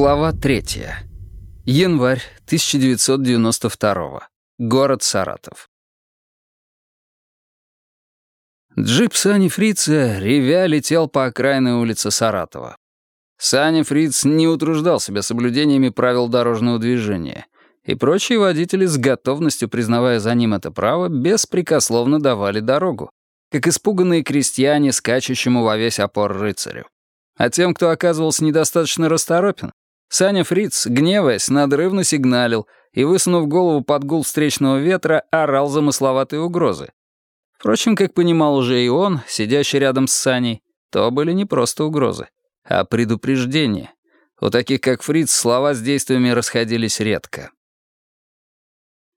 Глава третья. Январь 1992. Город Саратов. Джип Сани Фрица, ревя, летел по окраинной улице Саратова. Саня Фриц не утруждал себя соблюдениями правил дорожного движения, и прочие водители с готовностью, признавая за ним это право, беспрекословно давали дорогу, как испуганные крестьяне, скачущему во весь опор рыцарю. А тем, кто оказывался недостаточно расторопен, Саня Фриц, гневаясь, надрывно сигналил и, высунув голову под гул встречного ветра, орал замысловатые угрозы. Впрочем, как понимал уже и он, сидящий рядом с Саней, то были не просто угрозы, а предупреждения. У таких, как Фриц, слова с действиями расходились редко.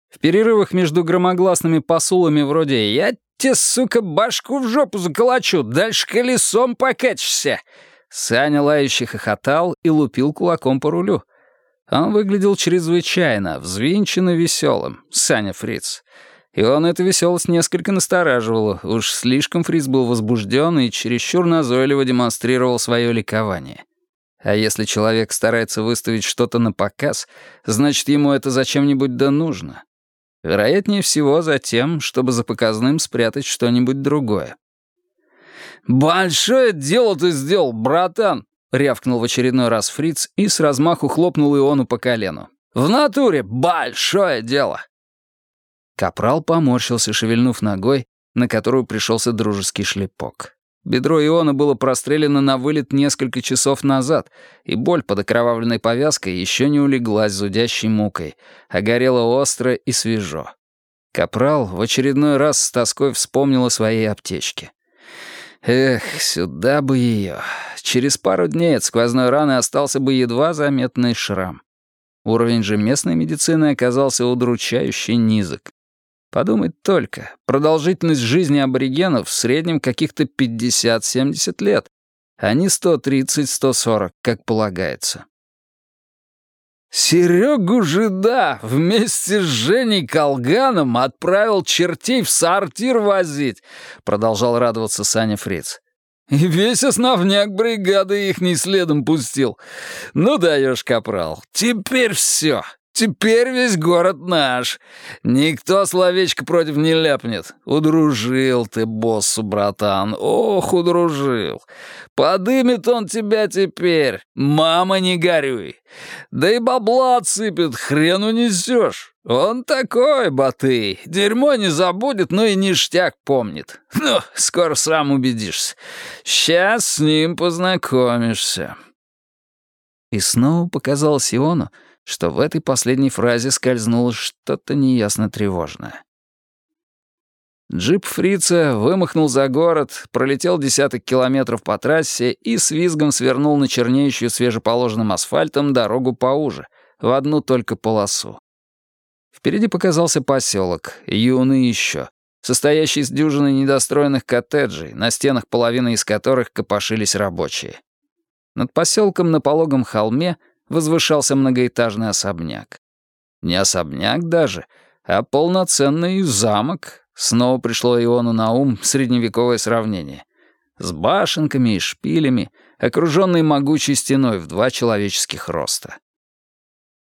В перерывах между громогласными посулами вроде «Я тебе, сука, башку в жопу заколочу, дальше колесом покатишься», Саня лающе хохотал и лупил кулаком по рулю. Он выглядел чрезвычайно, взвинченно веселым, Саня Фриц. И он эту веселость несколько настораживало, уж слишком Фриц был возбужден и чересчур назойливо демонстрировал свое ликование. А если человек старается выставить что-то на показ, значит, ему это зачем-нибудь да нужно. Вероятнее всего за тем, чтобы за показным спрятать что-нибудь другое. «Большое дело ты сделал, братан!» — рявкнул в очередной раз фриц и с размаху хлопнул Иону по колену. «В натуре большое дело!» Капрал поморщился, шевельнув ногой, на которую пришелся дружеский шлепок. Бедро Иона было прострелено на вылет несколько часов назад, и боль под окровавленной повязкой еще не улеглась зудящей мукой, а горела остро и свежо. Капрал в очередной раз с тоской вспомнил о своей аптечке. Эх, сюда бы ее. Через пару дней от сквозной раны остался бы едва заметный шрам. Уровень же местной медицины оказался удручающе низок. Подумать только, продолжительность жизни аборигенов в среднем каких-то 50-70 лет, а не 130-140, как полагается. Серегу Жида вместе с Женей Колганом отправил чертей в сортир возить, продолжал радоваться Саня Фриц. И весь основняк бригады их не следом пустил. Ну даешь, капрал, теперь все. Теперь весь город наш. Никто словечко против не ляпнет. Удружил ты боссу, братан. Ох, удружил. Подымет он тебя теперь. Мама, не горюй. Да и бабла отсыпет, хрен унесешь. Он такой, Батый. Дерьмо не забудет, но и ништяк помнит. Ну, скоро сам убедишься. Сейчас с ним познакомишься. И снова показалось Иону, что в этой последней фразе скользнуло что-то неясно тревожное. Джип фрица вымахнул за город, пролетел десяток километров по трассе и с визгом свернул на чернеющую свежеположенным асфальтом дорогу поуже, в одну только полосу. Впереди показался поселок, юный еще, состоящий из дюжины недостроенных коттеджей, на стенах половины из которых копошились рабочие. Над поселком на пологом холме — возвышался многоэтажный особняк. Не особняк даже, а полноценный замок. Снова пришло Иону на ум средневековое сравнение. С башенками и шпилями, окруженный могучей стеной в два человеческих роста.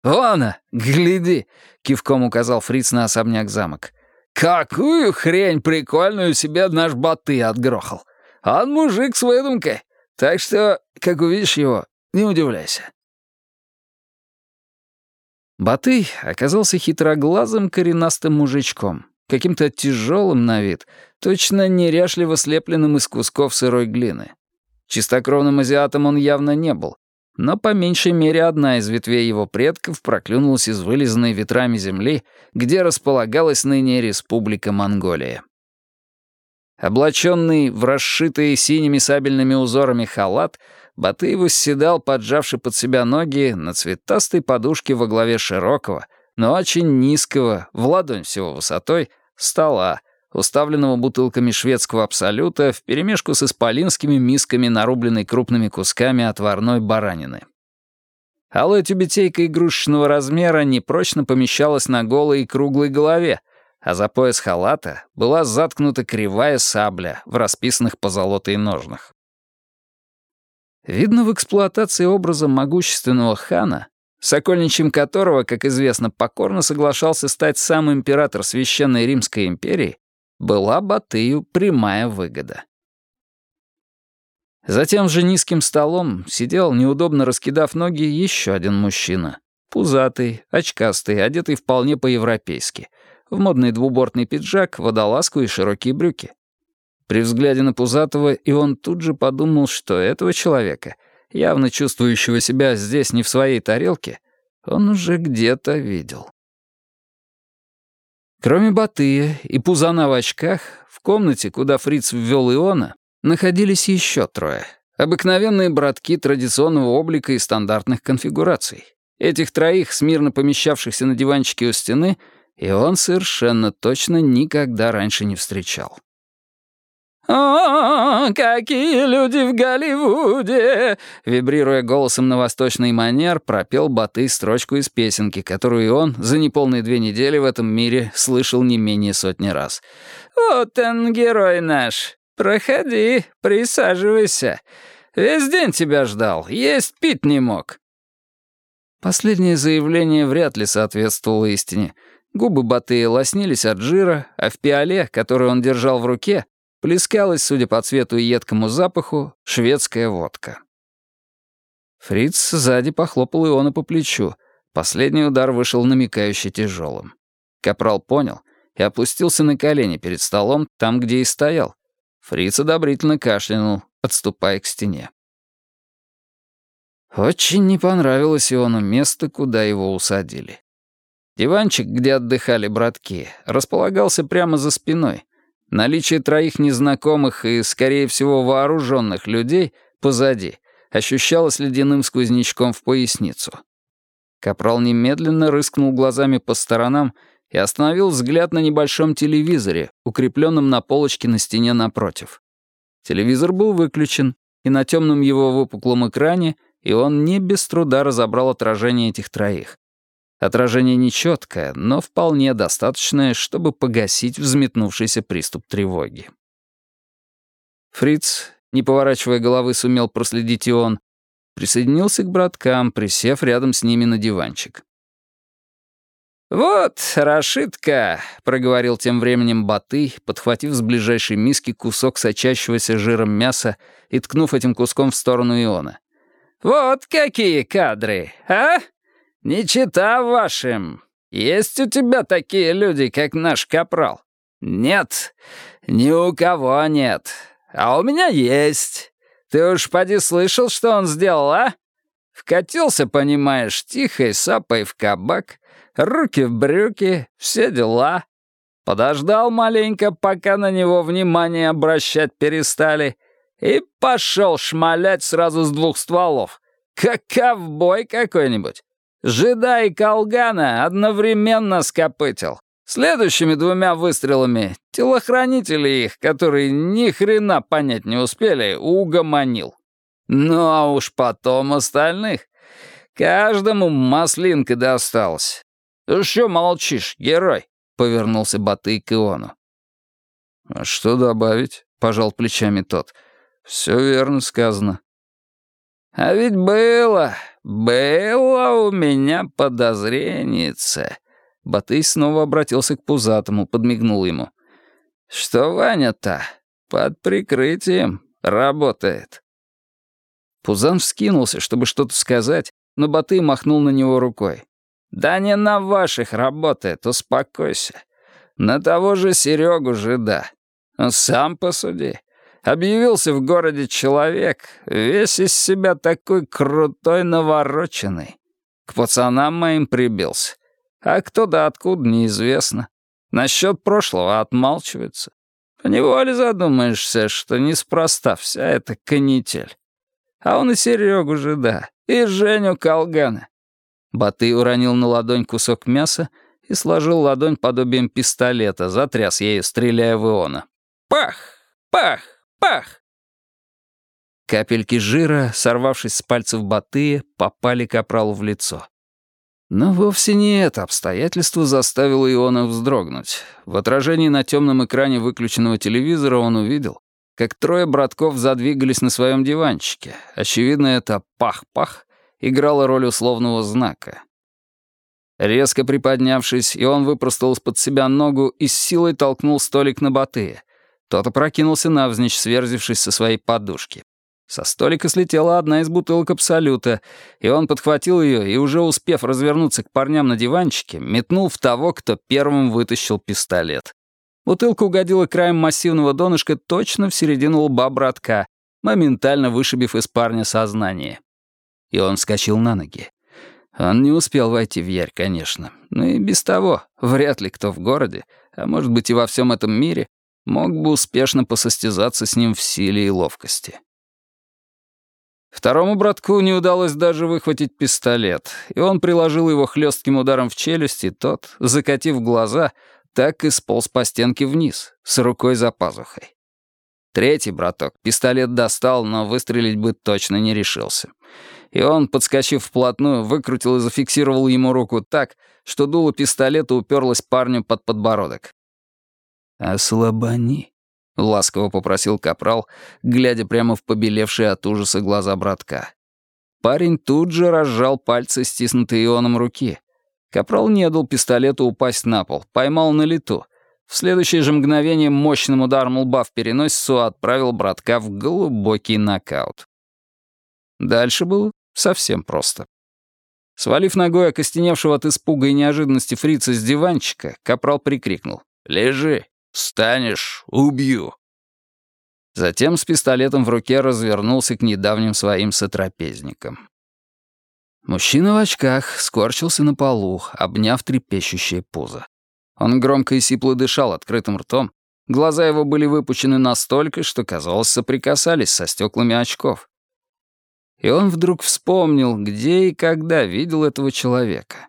«Вона, гляди!» — кивком указал фриц на особняк замок. «Какую хрень прикольную себе наш баты отгрохал! Он мужик с выдумкой, так что, как увидишь его, не удивляйся». Батый оказался хитроглазым коренастым мужичком, каким-то тяжелым на вид, точно неряшливо слепленным из кусков сырой глины. Чистокровным азиатом он явно не был, но по меньшей мере одна из ветвей его предков проклюнулась из вылизанной ветрами земли, где располагалась ныне Республика Монголия. Облаченный в расшитые синими сабельными узорами халат, Батыев восседал, поджавший под себя ноги, на цветастой подушке во главе широкого, но очень низкого, в ладонь всего высотой, стола, уставленного бутылками шведского абсолюта вперемешку с исполинскими мисками, нарубленной крупными кусками отварной баранины. Алая тюбетейка игрушечного размера непрочно помещалась на голой и круглой голове, а за пояс халата была заткнута кривая сабля в расписанных позолотой ножнах. Видно, в эксплуатации образа могущественного хана, сокольничьим которого, как известно, покорно соглашался стать сам император Священной Римской империи, была Батыю прямая выгода. Затем же низким столом сидел, неудобно раскидав ноги, еще один мужчина. Пузатый, очкастый, одетый вполне по-европейски. В модный двубортный пиджак, водолазку и широкие брюки. При взгляде на Пузатого и он тут же подумал, что этого человека, явно чувствующего себя здесь не в своей тарелке, он уже где-то видел. Кроме Батыя и Пузана в очках, в комнате, куда Фриц ввел Иона, находились еще трое. Обыкновенные братки традиционного облика и стандартных конфигураций. Этих троих, смирно помещавшихся на диванчике у стены, и он совершенно точно никогда раньше не встречал. «О, какие люди в Голливуде!» Вибрируя голосом на восточный манер, пропел Баты строчку из песенки, которую он за неполные две недели в этом мире слышал не менее сотни раз. «Вот он, герой наш! Проходи, присаживайся. Весь день тебя ждал, есть пить не мог». Последнее заявление вряд ли соответствовало истине. Губы Батыя лоснились от жира, а в пиале, которую он держал в руке, Плескалась, судя по цвету и едкому запаху, шведская водка. Фриц сзади похлопал Иона по плечу. Последний удар вышел намекающе тяжелым. Капрал понял и опустился на колени перед столом, там, где и стоял. Фриц одобрительно кашлянул, отступая к стене. Очень не понравилось Иону место, куда его усадили. Диванчик, где отдыхали братки, располагался прямо за спиной, Наличие троих незнакомых и, скорее всего, вооруженных людей позади ощущалось ледяным сквознячком в поясницу. Капрал немедленно рыскнул глазами по сторонам и остановил взгляд на небольшом телевизоре, укрепленном на полочке на стене напротив. Телевизор был выключен, и на темном его выпуклом экране и он не без труда разобрал отражение этих троих. Отражение нечеткое, но вполне достаточное, чтобы погасить взметнувшийся приступ тревоги. Фриц, не поворачивая головы, сумел проследить и он, присоединился к браткам, присев рядом с ними на диванчик. «Вот, Рашидка», — проговорил тем временем Баты, подхватив с ближайшей миски кусок сочащегося жиром мяса и ткнув этим куском в сторону Иона. «Вот какие кадры, а? «Не чита вашим. Есть у тебя такие люди, как наш капрал?» «Нет, ни у кого нет. А у меня есть. Ты уж поди слышал, что он сделал, а? Вкатился, понимаешь, тихой сапой в кабак, руки в брюки, все дела. Подождал маленько, пока на него внимание обращать перестали, и пошел шмалять сразу с двух стволов, как ковбой какой-нибудь. Жида и Колгана одновременно скопытил. Следующими двумя выстрелами телохранители их, которые ни хрена понять не успели, угомонил. Ну а уж потом остальных. Каждому маслинка досталась. «Ты что молчишь, герой?» — повернулся Батый к Иону. «А что добавить?» — пожал плечами тот. «Все верно сказано». «А ведь было, было у меня подозренице». Батый снова обратился к Пузатому, подмигнул ему. «Что Ваня-то под прикрытием работает». Пузан вскинулся, чтобы что-то сказать, но Батый махнул на него рукой. «Да не на ваших работает, успокойся. На того же Серегу жида. Сам посуди. Объявился в городе человек, весь из себя такой крутой навороченный. К пацанам моим прибился. А кто да откуда, неизвестно. Насчет прошлого отмалчивается. Поневоле задумаешься, что неспроста вся эта канитель. А он и Серегу же, да, и Женю Колгана. Батый уронил на ладонь кусок мяса и сложил ладонь подобием пистолета, затряс ею, стреляя в Иона. Пах! Пах! Пах! Капельки жира, сорвавшись с пальцев Батыя, попали капралу в лицо. Но вовсе не это обстоятельство заставило Иона вздрогнуть. В отражении на темном экране выключенного телевизора он увидел, как трое братков задвигались на своем диванчике. Очевидно, это «пах-пах» играло роль условного знака. Резко приподнявшись, и он выпростал из-под себя ногу и с силой толкнул столик на Батыя. Тот опрокинулся навзничь, сверзившись со своей подушки. Со столика слетела одна из бутылок Абсолюта, и он подхватил ее и, уже успев развернуться к парням на диванчике, метнул в того, кто первым вытащил пистолет. Бутылка угодила краем массивного донышка точно в середину лба братка, моментально вышибив из парня сознание. И он вскочил на ноги. Он не успел войти в Ярь, конечно. Но и без того, вряд ли кто в городе, а может быть и во всем этом мире, мог бы успешно посостязаться с ним в силе и ловкости. Второму братку не удалось даже выхватить пистолет, и он приложил его хлестким ударом в челюсть, и тот, закатив глаза, так и сполз по стенке вниз, с рукой за пазухой. Третий браток пистолет достал, но выстрелить бы точно не решился и он, подскочив вплотную, выкрутил и зафиксировал ему руку так, что дуло пистолета уперлось парню под подбородок. «Ослабони», — ласково попросил капрал, глядя прямо в побелевшие от ужаса глаза братка. Парень тут же разжал пальцы, стиснутые ионом руки. Капрал не дал пистолету упасть на пол, поймал на лету. В следующее же мгновение мощным ударом лба в переносицу отправил братка в глубокий нокаут. Дальше было Совсем просто. Свалив ногой окостеневшего от испуга и неожиданности фрица с диванчика, капрал прикрикнул. «Лежи! Встанешь! Убью!» Затем с пистолетом в руке развернулся к недавним своим сотрапезникам. Мужчина в очках скорчился на полу, обняв трепещущее пузо. Он громко и сипло дышал открытым ртом, глаза его были выпучены настолько, что, казалось, соприкасались со стеклами очков. И он вдруг вспомнил, где и когда видел этого человека.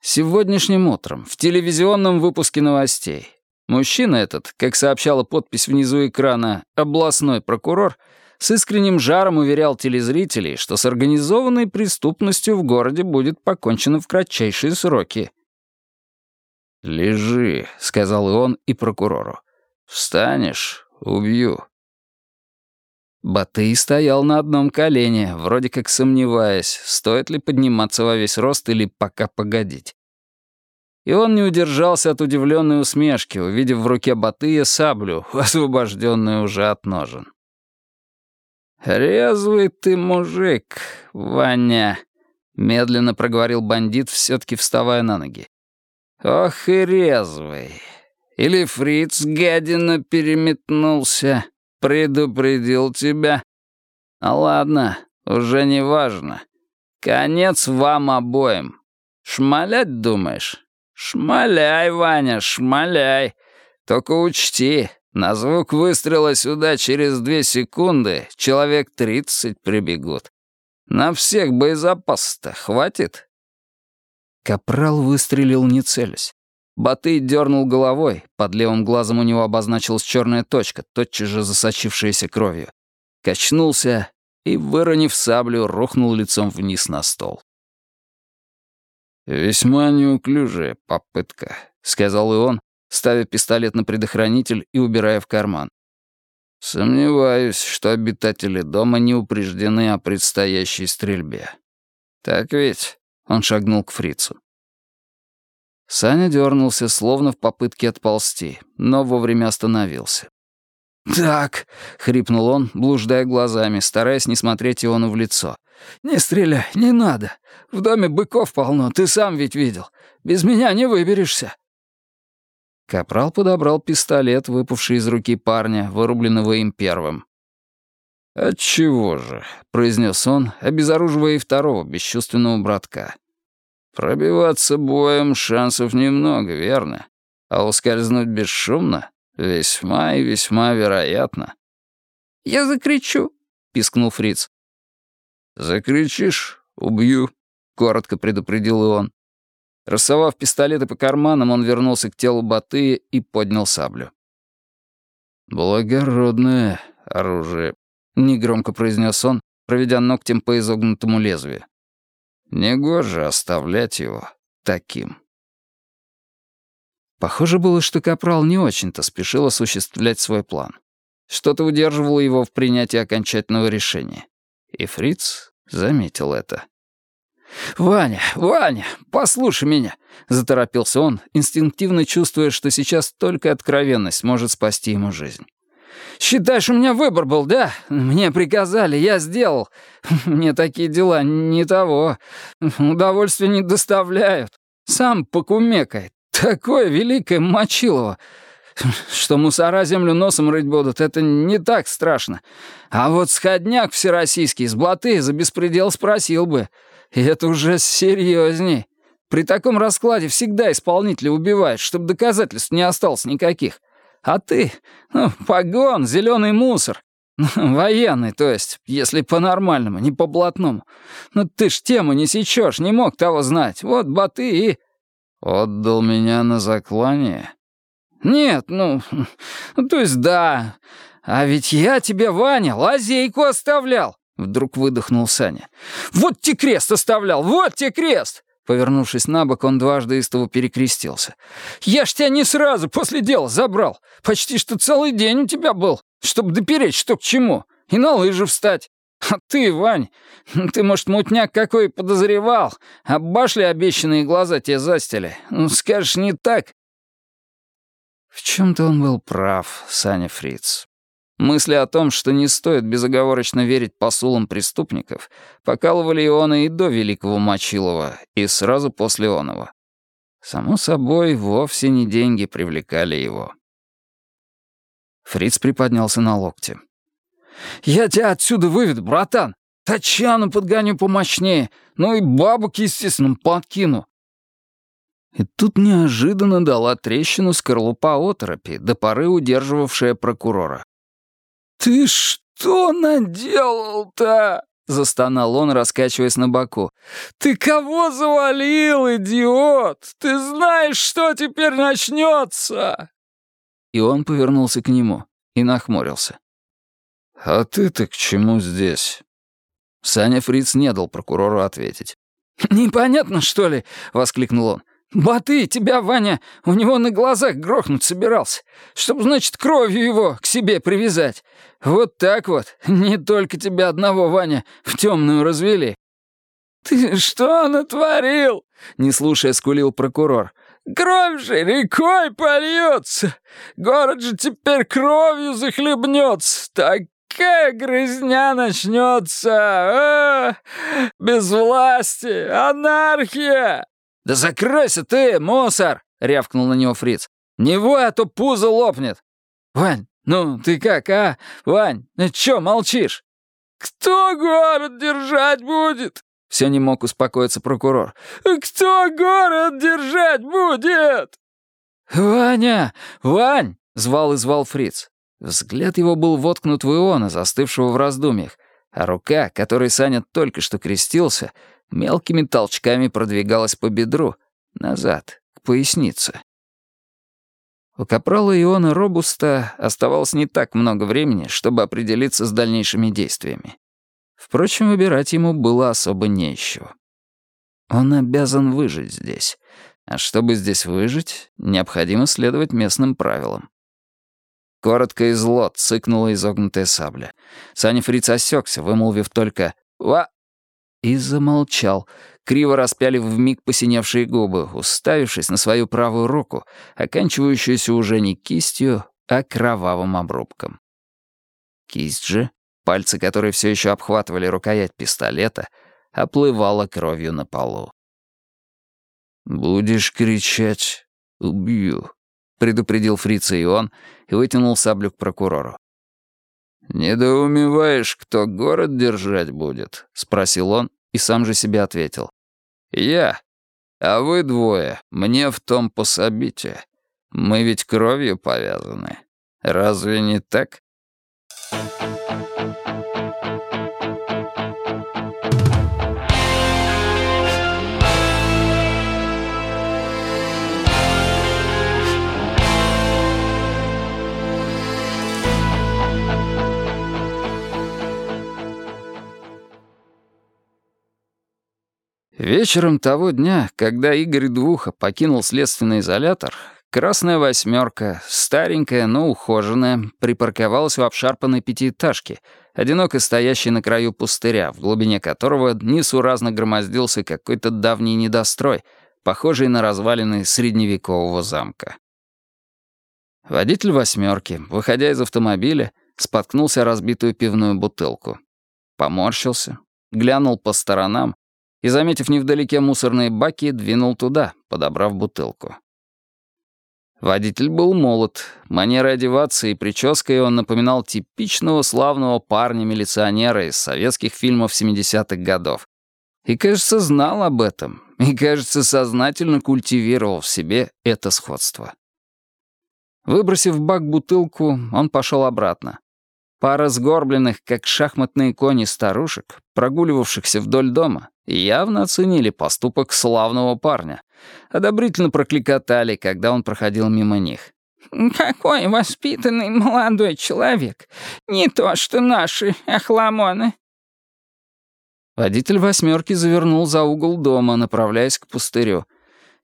Сегодняшним утром, в телевизионном выпуске новостей. Мужчина этот, как сообщала подпись внизу экрана «областной прокурор», с искренним жаром уверял телезрителей, что с организованной преступностью в городе будет покончено в кратчайшие сроки. «Лежи», — сказал и он и прокурору. «Встанешь — убью». Батый стоял на одном колене, вроде как сомневаясь, стоит ли подниматься во весь рост или пока погодить. И он не удержался от удивленной усмешки, увидев в руке Батыя саблю, освобожденную уже от ножен. «Резвый ты мужик, Ваня», — медленно проговорил бандит, все-таки вставая на ноги. «Ох и резвый. Или фриц гадина переметнулся». Предупредил тебя. А ладно, уже не важно. Конец вам обоим. Шмалять думаешь? Шмаляй, Ваня, шмаляй. Только учти, на звук выстрела сюда через две секунды человек тридцать прибегут. На всех боезапаса-то хватит?» Капрал выстрелил не целясь. Батый дернул головой, под левым глазом у него обозначилась черная точка, тотчас же засочившаяся кровью. Качнулся и, выронив саблю, рухнул лицом вниз на стол. «Весьма неуклюжая попытка», — сказал и он, ставя пистолет на предохранитель и убирая в карман. «Сомневаюсь, что обитатели дома не упреждены о предстоящей стрельбе. Так ведь?» — он шагнул к фрицу. Саня дернулся, словно в попытке отползти, но вовремя остановился. «Так», — хрипнул он, блуждая глазами, стараясь не смотреть Иону в лицо. «Не стреляй, не надо. В доме быков полно, ты сам ведь видел. Без меня не выберешься». Капрал подобрал пистолет, выпавший из руки парня, вырубленного им первым. «Отчего же?» — произнес он, обезоруживая и второго бесчувственного братка. Пробиваться боем шансов немного, верно? А ускользнуть бесшумно весьма и весьма вероятно. «Я закричу», — пискнул Фриц. «Закричишь — убью», — коротко предупредил он. Рассовав пистолеты по карманам, он вернулся к телу Батыя и поднял саблю. «Благородное оружие», — негромко произнес он, проведя ногтем по изогнутому лезвию. Негоже оставлять его таким. Похоже было, что Капрал не очень-то спешил осуществлять свой план. Что-то удерживало его в принятии окончательного решения. И Фриц заметил это. «Ваня, Ваня, послушай меня!» — заторопился он, инстинктивно чувствуя, что сейчас только откровенность может спасти ему жизнь. «Считаешь, у меня выбор был, да? Мне приказали, я сделал. Мне такие дела не того. Удовольствия не доставляют. Сам покумекай. Такое великое мочилово. Что мусора землю носом рыть будут, это не так страшно. А вот сходняк всероссийский с блаты за беспредел спросил бы. И это уже серьезней. При таком раскладе всегда исполнителя убивают, чтобы доказательств не осталось никаких. А ты, ну, погон, зеленый мусор. Военный, то есть, если по-нормальному, не по-блатному. Ну ты ж тему не сечешь, не мог того знать. Вот баты и... Отдал меня на заклание? Нет, ну, то есть да. А ведь я тебе, Ваня, лазейку оставлял. Вдруг выдохнул Саня. «Вот те крест оставлял! Вот те крест!» Повернувшись на бок, он дважды истово перекрестился. «Я ж тебя не сразу после дела забрал. Почти что целый день у тебя был, чтобы допереть что к чему. И на лыжи встать. А ты, Вань, ты, может, мутняк какой подозревал, а башли обещанные глаза тебе застили. Ну, скажешь, не так?» В чем-то он был прав, Саня Фриц. Мысли о том, что не стоит безоговорочно верить посулам преступников, покалывали Иона и до Великого Мочилова, и сразу после Онова. Само собой, вовсе не деньги привлекали его. Фриц приподнялся на локте. «Я тебя отсюда выведу, братан! Татьяну подгоню помощнее, ну и бабок, естественно, подкину. И тут неожиданно дала трещину скорлупа оторопи, до поры удерживавшая прокурора. «Ты что наделал-то?» — застонал он, раскачиваясь на боку. «Ты кого завалил, идиот? Ты знаешь, что теперь начнется?» И он повернулся к нему и нахмурился. «А ты-то к чему здесь?» Саня Фриц не дал прокурору ответить. «Непонятно, что ли?» — воскликнул он. «Баты, тебя, Ваня, у него на глазах грохнуть собирался, чтобы, значит, кровью его к себе привязать. Вот так вот, не только тебя одного, Ваня, в темную развели». «Ты что натворил?» — не слушая, скулил прокурор. «Кровь же рекой польется! Город же теперь кровью захлебнется! Такая грызня начнется! А! Без власти! Анархия!» «Да закройся ты, мусор!» — рявкнул на него фриц. «Не вой, а то пузо лопнет!» «Вань, ну ты как, а? Вань, ну чё молчишь?» «Кто город держать будет?» Все не мог успокоиться прокурор. «Кто город держать будет?» «Ваня! Вань!» — звал и звал фриц. Взгляд его был воткнут в Иона, застывшего в раздумьях, а рука, которой Саня только что крестился, мелкими толчками продвигалась по бедру, назад, к пояснице. У капрала Иона Робуста оставалось не так много времени, чтобы определиться с дальнейшими действиями. Впрочем, выбирать ему было особо нечего. Он обязан выжить здесь. А чтобы здесь выжить, необходимо следовать местным правилам. Коротко и зло цыкнула изогнутая сабля. Саня Фриц осекся, вымолвив только «Ва!» и замолчал, криво распялив вмиг посиневшие губы, уставившись на свою правую руку, оканчивающуюся уже не кистью, а кровавым обрубком. Кисть же, пальцы которой все еще обхватывали рукоять пистолета, оплывала кровью на полу. «Будешь кричать — убью», — предупредил фрица и он, и вытянул саблю к прокурору. «Недоумеваешь, кто город держать будет?» — спросил он и сам же себе ответил. «Я. А вы двое, мне в том пособите. Мы ведь кровью повязаны. Разве не так?» Вечером того дня, когда Игорь Двуха покинул следственный изолятор, Красная восьмерка, старенькая, но ухоженная, припарковалась у обшарпанной пятиэтажки, одиноко стоящей на краю пустыря, в глубине которого несуразно громоздился какой-то давний недострой, похожий на развалины средневекового замка. Водитель восьмерки, выходя из автомобиля, споткнулся разбитую пивную бутылку. Поморщился, глянул по сторонам и, заметив невдалеке мусорные баки, двинул туда, подобрав бутылку. Водитель был молод, манерой одеваться и прической он напоминал типичного славного парня-милиционера из советских фильмов 70-х годов. И, кажется, знал об этом, и, кажется, сознательно культивировал в себе это сходство. Выбросив в бак бутылку, он пошел обратно. Пара сгорбленных, как шахматные кони старушек, прогуливавшихся вдоль дома, явно оценили поступок славного парня. Одобрительно прокликотали, когда он проходил мимо них. «Какой воспитанный молодой человек! Не то что наши охламоны!» Водитель «восьмерки» завернул за угол дома, направляясь к пустырю.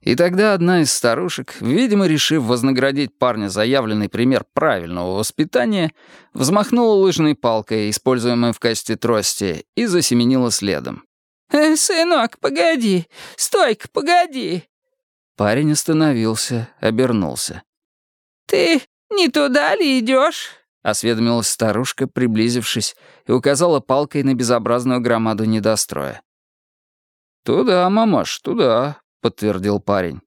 И тогда одна из старушек, видимо, решив вознаградить парня за явленный пример правильного воспитания, взмахнула лыжной палкой, используемой в качестве трости, и засеменила следом. «Э, «Сынок, погоди! Стой-ка, погоди!» Парень остановился, обернулся. «Ты не туда ли идешь?» — осведомилась старушка, приблизившись, и указала палкой на безобразную громаду недостроя. «Туда, мамаш, туда», — подтвердил парень.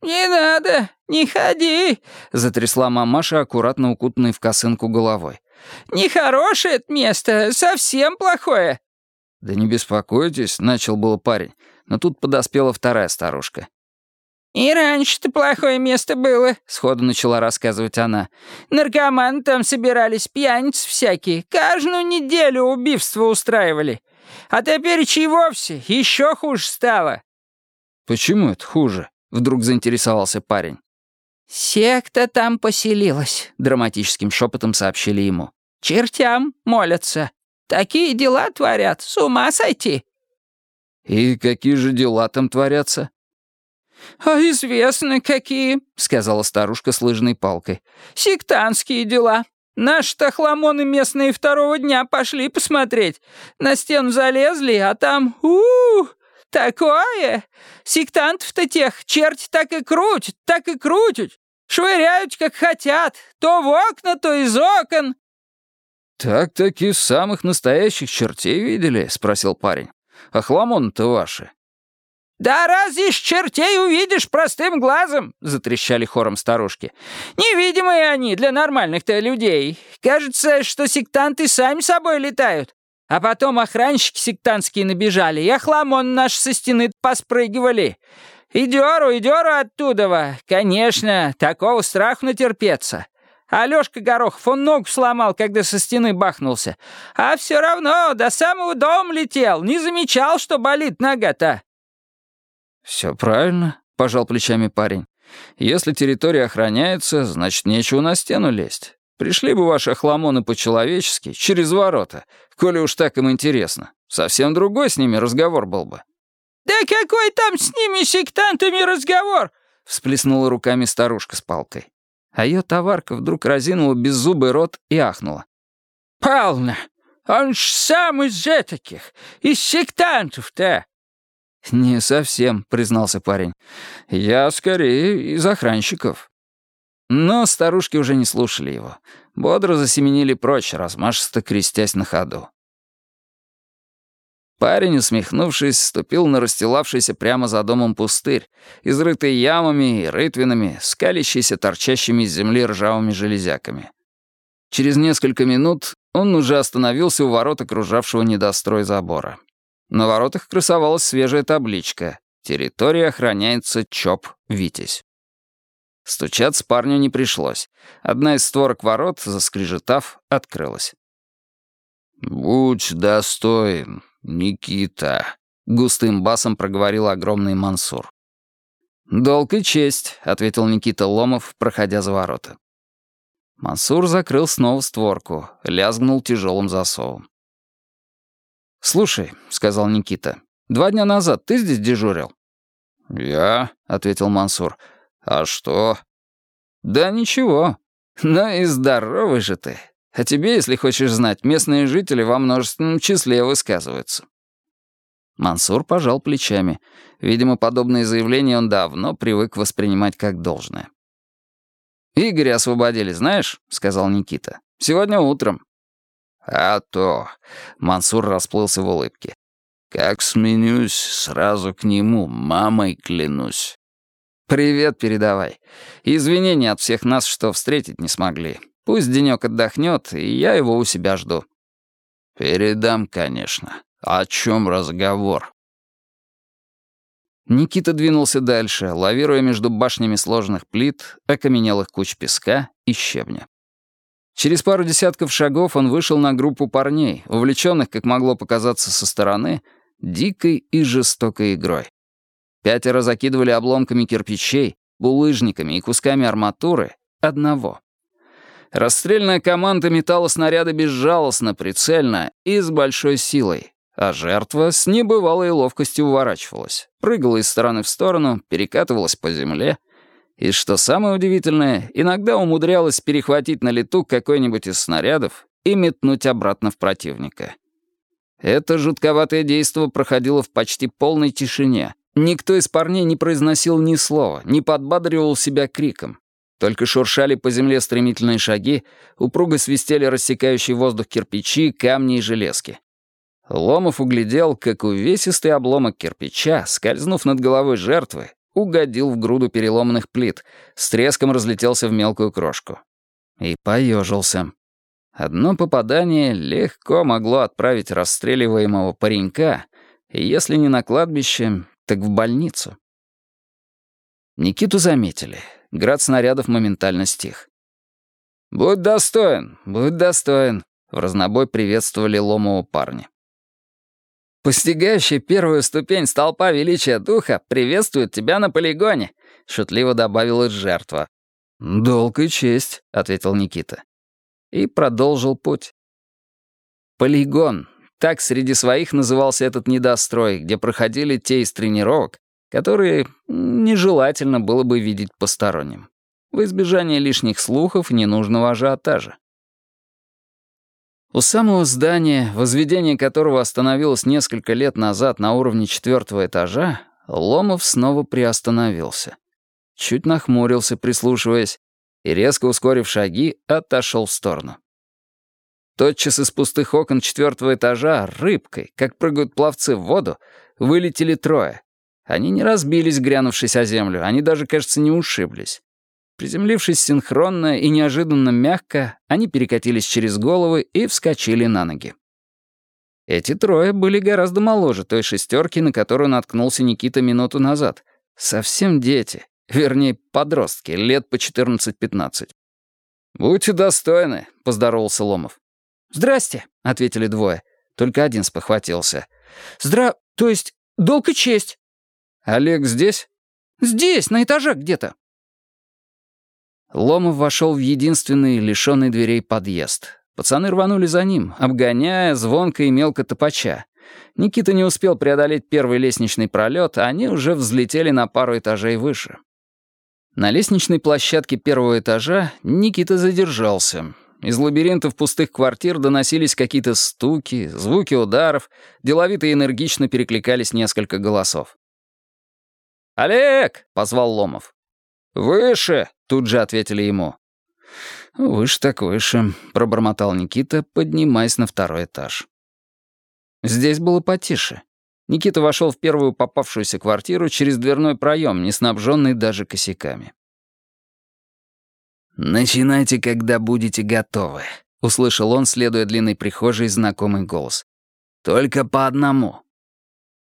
«Не надо, не ходи», — затрясла мамаша, аккуратно укутанной в косынку головой. «Нехорошее это место, совсем плохое». «Да не беспокойтесь», — начал был парень, но тут подоспела вторая старушка. «И раньше-то плохое место было», — сходу начала рассказывать она. «Наркоманы там собирались, пьяницы всякие, каждую неделю убийства устраивали. А теперь и вовсе еще хуже стало». «Почему это хуже?» — вдруг заинтересовался парень. «Секта там поселилась», — драматическим шепотом сообщили ему. «Чертям молятся. Такие дела творят, с ума сойти». «И какие же дела там творятся?» «А известны какие», — сказала старушка с лыжной палкой. «Сектантские дела. Наши-то хламоны местные второго дня пошли посмотреть. На стену залезли, а там... у, -у, -у Такое! Сектантов-то тех черти так и крутят, так и крутят. Швыряют, как хотят. То в окна, то из окон». «Так таки самых настоящих чертей видели?» — спросил парень. «А хламон-то ваши?» «Да разве ж чертей увидишь простым глазом?» — затрещали хором старушки. «Невидимые они для нормальных-то людей. Кажется, что сектанты сами собой летают. А потом охранщики сектантские набежали, и охламон наш со стены поспрыгивали. И дёру, и дёру оттуда. Конечно, такого страху натерпеться. Алёшка Горохов, он ногу сломал, когда со стены бахнулся. А все равно до самого дома летел, не замечал, что болит нога-то». «Все правильно», — пожал плечами парень. «Если территория охраняется, значит, нечего на стену лезть. Пришли бы ваши охламоны по-человечески, через ворота, коли уж так им интересно. Совсем другой с ними разговор был бы». «Да какой там с ними сектантами разговор?» — всплеснула руками старушка с палкой. А ее товарка вдруг разинула беззубый рот и ахнула. «Павловна, он ж сам из этаких, из сектантов-то. «Не совсем», — признался парень. «Я скорее из охранщиков». Но старушки уже не слушали его. Бодро засеменили прочь, размашисто крестясь на ходу. Парень, усмехнувшись, ступил на расстилавшийся прямо за домом пустырь, изрытый ямами и рытвинами, скалящийся торчащими из земли ржавыми железяками. Через несколько минут он уже остановился у ворот окружавшего недострой забора. На воротах красовалась свежая табличка «Территория охраняется ЧОП Витязь». Стучаться парню не пришлось. Одна из створок ворот, заскрежетав, открылась. «Будь достоин, Никита», — густым басом проговорил огромный Мансур. «Долг и честь», — ответил Никита Ломов, проходя за ворота. Мансур закрыл снова створку, лязгнул тяжелым засовом. «Слушай», — сказал Никита, — «два дня назад ты здесь дежурил?» «Я?» — ответил Мансур. «А что?» Да ничего. Ну и здоровый же ты. А тебе, если хочешь знать, местные жители во множественном числе высказываются». Мансур пожал плечами. Видимо, подобные заявления он давно привык воспринимать как должное. «Игоря освободили, знаешь?» — сказал Никита. «Сегодня утром». «А то...» — Мансур расплылся в улыбке. «Как сменюсь, сразу к нему, мамой клянусь». «Привет передавай. Извинения от всех нас, что встретить не смогли. Пусть денёк отдохнет, и я его у себя жду». «Передам, конечно. О чем разговор?» Никита двинулся дальше, лавируя между башнями сложных плит, окаменелых куч песка и щебня. Через пару десятков шагов он вышел на группу парней, увлеченных, как могло показаться со стороны, дикой и жестокой игрой. Пятеро закидывали обломками кирпичей, булыжниками и кусками арматуры одного. Расстрельная команда метала снаряды безжалостно, прицельно и с большой силой, а жертва с небывалой ловкостью уворачивалась, прыгала из стороны в сторону, перекатывалась по земле и, что самое удивительное, иногда умудрялась перехватить на лету какой-нибудь из снарядов и метнуть обратно в противника. Это жутковатое действо проходило в почти полной тишине. Никто из парней не произносил ни слова, не подбадривал себя криком. Только шуршали по земле стремительные шаги, упруго свистели рассекающие воздух кирпичи, камни и железки. Ломов углядел, как увесистый обломок кирпича, скользнув над головой жертвы, угодил в груду переломанных плит, с треском разлетелся в мелкую крошку. И поежился. Одно попадание легко могло отправить расстреливаемого паренька, если не на кладбище, так в больницу. Никиту заметили. Град снарядов моментально стих. «Будь достоин, будь достоин», — в разнобой приветствовали Ломова парня. «Постигающий первую ступень столпа величия духа приветствует тебя на полигоне», — шутливо добавила жертва. «Долг и честь», — ответил Никита. И продолжил путь. Полигон. Так среди своих назывался этот недострой, где проходили те из тренировок, которые нежелательно было бы видеть посторонним. В избежание лишних слухов и ненужного ажиотажа. У самого здания, возведение которого остановилось несколько лет назад на уровне четвертого этажа, Ломов снова приостановился. Чуть нахмурился, прислушиваясь, и, резко ускорив шаги, отошел в сторону. Тотчас из пустых окон четвертого этажа рыбкой, как прыгают пловцы в воду, вылетели трое. Они не разбились, грянувшись о землю, они даже, кажется, не ушиблись. Приземлившись синхронно и неожиданно мягко, они перекатились через головы и вскочили на ноги. Эти трое были гораздо моложе той шестерки, на которую наткнулся Никита минуту назад. Совсем дети, вернее, подростки, лет по 14-15. «Будьте достойны», — поздоровался Ломов. «Здрасте», — ответили двое. Только один спохватился. «Здра... то есть долг и честь». «Олег здесь?» «Здесь, на этаже где-то». Ломов вошел в единственный, лишенный дверей подъезд. Пацаны рванули за ним, обгоняя звонко и мелко топача. Никита не успел преодолеть первый лестничный пролет, а они уже взлетели на пару этажей выше. На лестничной площадке первого этажа Никита задержался. Из лабиринтов пустых квартир доносились какие-то стуки, звуки ударов, деловито и энергично перекликались несколько голосов. «Олег!» — позвал Ломов. «Выше!» — тут же ответили ему. «Выше так выше», — пробормотал Никита, поднимаясь на второй этаж. Здесь было потише. Никита вошел в первую попавшуюся квартиру через дверной проем, не снабженный даже косяками. «Начинайте, когда будете готовы», — услышал он, следуя длинной прихожей, знакомый голос. «Только по одному».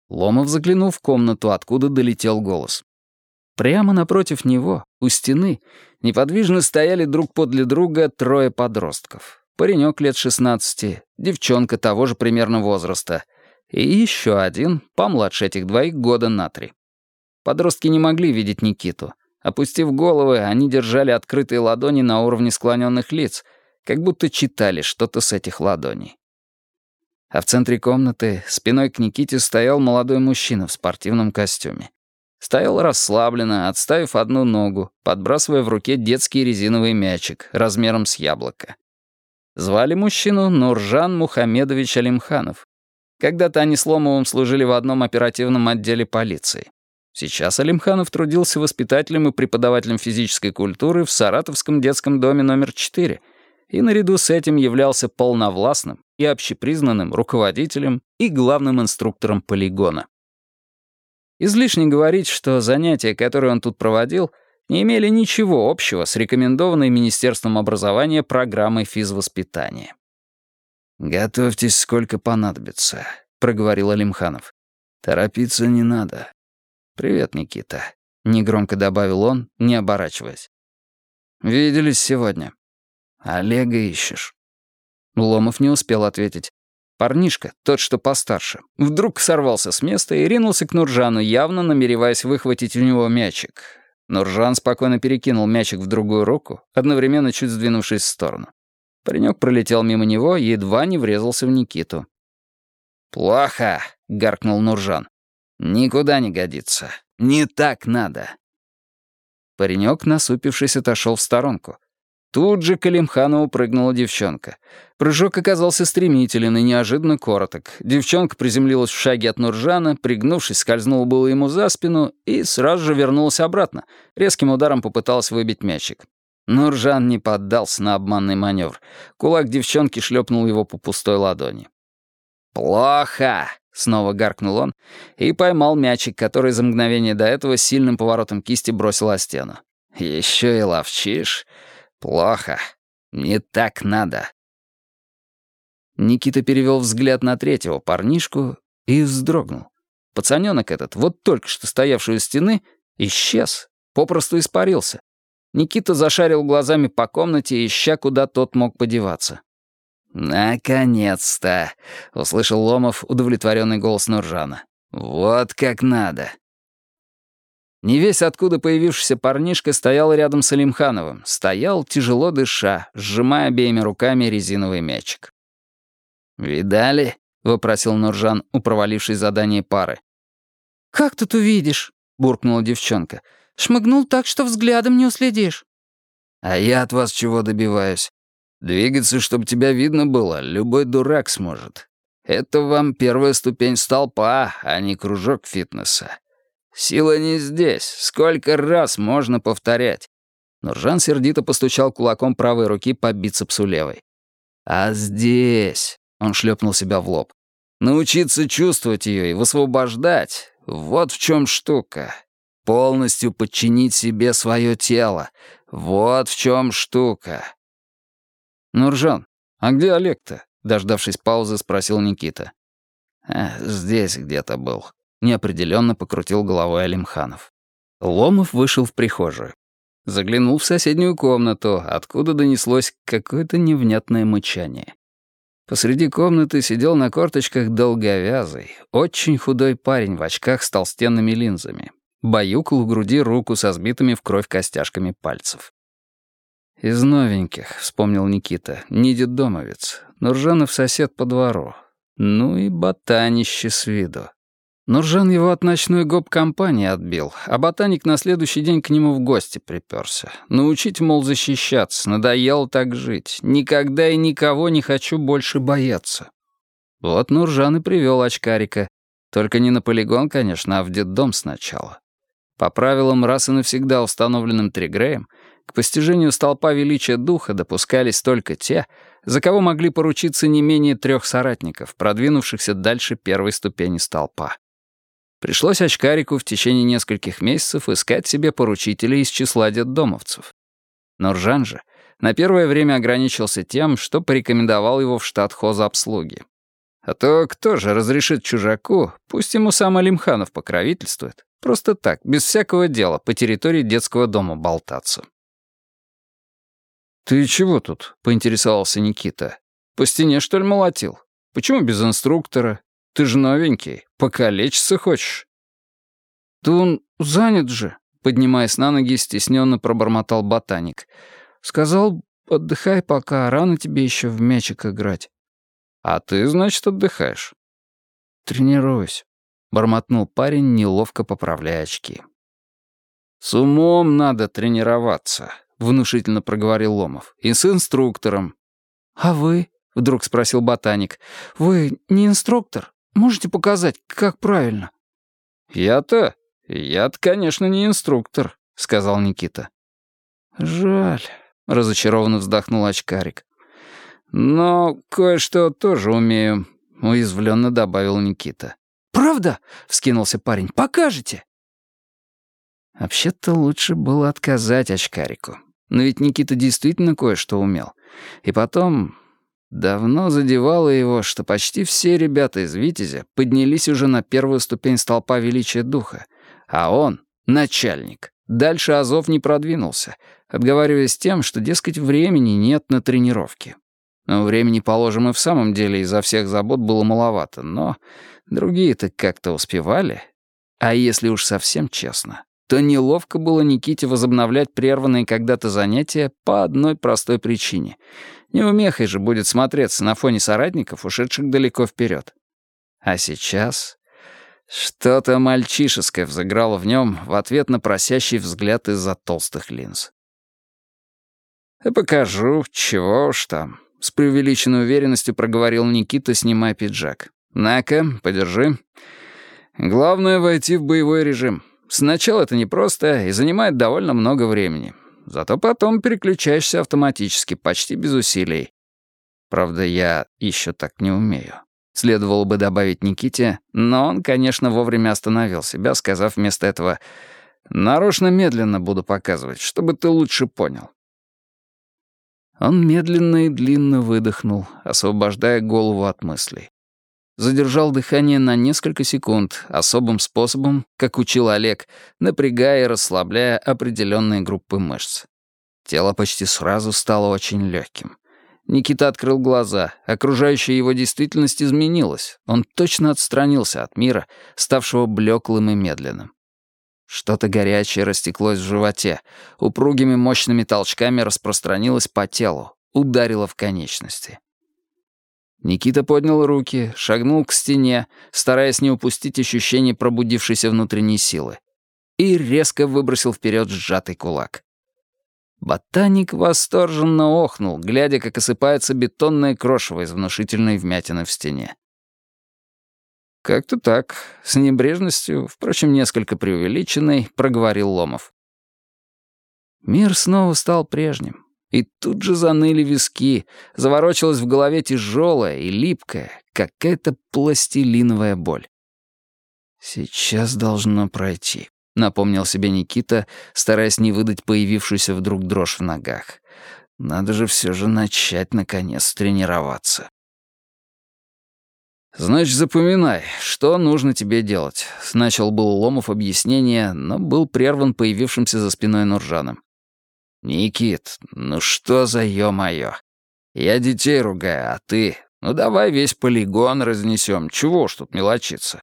Ломов заглянул в комнату, откуда долетел голос. Прямо напротив него, у стены, неподвижно стояли друг подле друга трое подростков. Паренек лет 16, девчонка того же примерно возраста, и еще один, помладше этих двоих, года на три. Подростки не могли видеть Никиту. Опустив головы, они держали открытые ладони на уровне склоненных лиц, как будто читали что-то с этих ладоней. А в центре комнаты, спиной к Никите, стоял молодой мужчина в спортивном костюме. Стоял расслабленно, отставив одну ногу, подбрасывая в руке детский резиновый мячик размером с яблоко. Звали мужчину Нуржан Мухамедович Алимханов. Когда-то они с Ломовым служили в одном оперативном отделе полиции. Сейчас Алимханов трудился воспитателем и преподавателем физической культуры в Саратовском детском доме номер 4 и наряду с этим являлся полновластным и общепризнанным руководителем и главным инструктором полигона. Излишне говорить, что занятия, которые он тут проводил, не имели ничего общего с рекомендованной Министерством образования программой физвоспитания. «Готовьтесь, сколько понадобится», — проговорил Алимханов. «Торопиться не надо. Привет, Никита», — негромко добавил он, не оборачиваясь. «Виделись сегодня. Олега ищешь». Ломов не успел ответить. Парнишка, тот, что постарше, вдруг сорвался с места и ринулся к Нуржану, явно намереваясь выхватить у него мячик. Нуржан спокойно перекинул мячик в другую руку, одновременно чуть сдвинувшись в сторону. Паренек пролетел мимо него, едва не врезался в Никиту. «Плохо», — гаркнул Нуржан. «Никуда не годится. Не так надо». Паренек, насупившись, отошел в сторонку. Тут же к Алимханову прыгнула девчонка. Прыжок оказался стремителен и неожиданно короток. Девчонка приземлилась в шаге от Нуржана, пригнувшись, скользнула было ему за спину и сразу же вернулась обратно. Резким ударом попыталась выбить мячик. Нуржан не поддался на обманный маневр. Кулак девчонки шлепнул его по пустой ладони. «Плохо!» — снова гаркнул он и поймал мячик, который за мгновение до этого сильным поворотом кисти бросил о стену. «Еще и ловчишь?» «Плохо. Не так надо». Никита перевел взгляд на третьего парнишку и вздрогнул. Пацаненок этот, вот только что стоявший у стены, исчез, попросту испарился. Никита зашарил глазами по комнате, ища, куда тот мог подеваться. «Наконец-то!» — услышал Ломов удовлетворенный голос Нуржана. «Вот как надо!» Не весь откуда появившийся парнишка стоял рядом с Алимхановым. Стоял, тяжело дыша, сжимая обеими руками резиновый мячик. «Видали?» — вопросил Нуржан, у провалившей задание пары. «Как тут увидишь?» — буркнула девчонка. «Шмыгнул так, что взглядом не уследишь». «А я от вас чего добиваюсь? Двигаться, чтобы тебя видно было, любой дурак сможет. Это вам первая ступень столпа, а не кружок фитнеса. Сила не здесь. Сколько раз можно повторять? Нуржан сердито постучал кулаком правой руки по бицепсу левой. А здесь... Он шлепнул себя в лоб. Научиться чувствовать ее и высвобождать — вот в чем штука. Полностью подчинить себе свое тело — вот в чем штука. «Нуржан, а где Олег-то?» — дождавшись паузы, спросил Никита. «Э, «Здесь где-то был», неопределенно покрутил головой Алимханов. Ломов вышел в прихожую. Заглянул в соседнюю комнату, откуда донеслось какое-то невнятное мычание. Посреди комнаты сидел на корточках долговязый, очень худой парень в очках с толстенными линзами. Баюкал у груди руку со сбитыми в кровь костяшками пальцев. «Из новеньких», — вспомнил Никита, — «не детдомовец. Нуржанов сосед по двору. Ну и ботанище с виду. Нуржан его от ночной гоп-компании отбил, а ботаник на следующий день к нему в гости приперся. Научить, мол, защищаться, надоело так жить. Никогда и никого не хочу больше бояться. Вот Нуржан и привел очкарика. Только не на полигон, конечно, а в детдом сначала. По правилам раз и навсегда установленным Тригреем, к постижению столпа величия духа допускались только те, за кого могли поручиться не менее трех соратников, продвинувшихся дальше первой ступени столпа. Пришлось очкарику в течение нескольких месяцев искать себе поручителей из числа детдомовцев. Но Ржан же на первое время ограничился тем, что порекомендовал его в штат хозобслуги. А то кто же разрешит чужаку, пусть ему сам Алимханов покровительствует, просто так, без всякого дела, по территории детского дома болтаться. «Ты чего тут?» — поинтересовался Никита. «По стене, что ли, молотил? Почему без инструктора? Ты же новенький, покалечиться хочешь?» «Да он занят же», — поднимаясь на ноги, стесненно пробормотал ботаник. «Сказал, отдыхай пока, рано тебе еще в мячик играть». «А ты, значит, отдыхаешь?» «Тренируюсь», — бормотнул парень, неловко поправляя очки. «С умом надо тренироваться», — внушительно проговорил Ломов. «И с инструктором». «А вы?» — вдруг спросил ботаник. «Вы не инструктор? Можете показать, как правильно?» «Я-то? Я-то, конечно, не инструктор», — сказал Никита. «Жаль», — разочарованно вздохнул очкарик. «Но кое-что тоже умею», — уязвленно добавил Никита. «Правда?» — вскинулся парень. «Покажете?» Вообще-то лучше было отказать очкарику. Но ведь Никита действительно кое-что умел. И потом, давно задевало его, что почти все ребята из «Витязя» поднялись уже на первую ступень столпа величия духа, а он — начальник. Дальше Азов не продвинулся, отговариваясь тем, что, дескать, времени нет на тренировки. Но времени, положим, и в самом деле из-за всех забот было маловато, но другие-то как-то успевали. А если уж совсем честно, то неловко было Никите возобновлять прерванные когда-то занятия по одной простой причине. Неумехой же будет смотреться на фоне соратников, ушедших далеко вперед. А сейчас что-то мальчишеское взыграло в нем в ответ на просящий взгляд из-за толстых линз. «Я покажу, чего уж там», — с преувеличенной уверенностью проговорил Никита, снимая пиджак. «На-ка, подержи. Главное — войти в боевой режим». Сначала это непросто и занимает довольно много времени. Зато потом переключаешься автоматически, почти без усилий. Правда, я еще так не умею. Следовало бы добавить Никите, но он, конечно, вовремя остановил себя, сказав вместо этого «Нарочно медленно буду показывать, чтобы ты лучше понял». Он медленно и длинно выдохнул, освобождая голову от мыслей задержал дыхание на несколько секунд особым способом, как учил Олег, напрягая и расслабляя определенные группы мышц. Тело почти сразу стало очень легким. Никита открыл глаза. Окружающая его действительность изменилась. Он точно отстранился от мира, ставшего блеклым и медленным. Что-то горячее растеклось в животе, упругими мощными толчками распространилось по телу, ударило в конечности. Никита поднял руки, шагнул к стене, стараясь не упустить ощущение пробудившейся внутренней силы, и резко выбросил вперед сжатый кулак. Ботаник восторженно охнул, глядя, как осыпается бетонное крошево из внушительной вмятины в стене. «Как-то так, с небрежностью, впрочем, несколько преувеличенной, проговорил Ломов. Мир снова стал прежним. И тут же заныли виски, заворочилась в голове тяжелая и липкая, какая-то пластилиновая боль. «Сейчас должно пройти», — напомнил себе Никита, стараясь не выдать появившуюся вдруг дрожь в ногах. «Надо же все же начать, наконец, тренироваться». «Значит, запоминай, что нужно тебе делать», — начал был Ломов объяснение, но был прерван появившимся за спиной Нуржаном. «Никит, ну что за ё-моё? Я детей ругаю, а ты... Ну давай весь полигон разнесем, чего ж тут мелочиться?»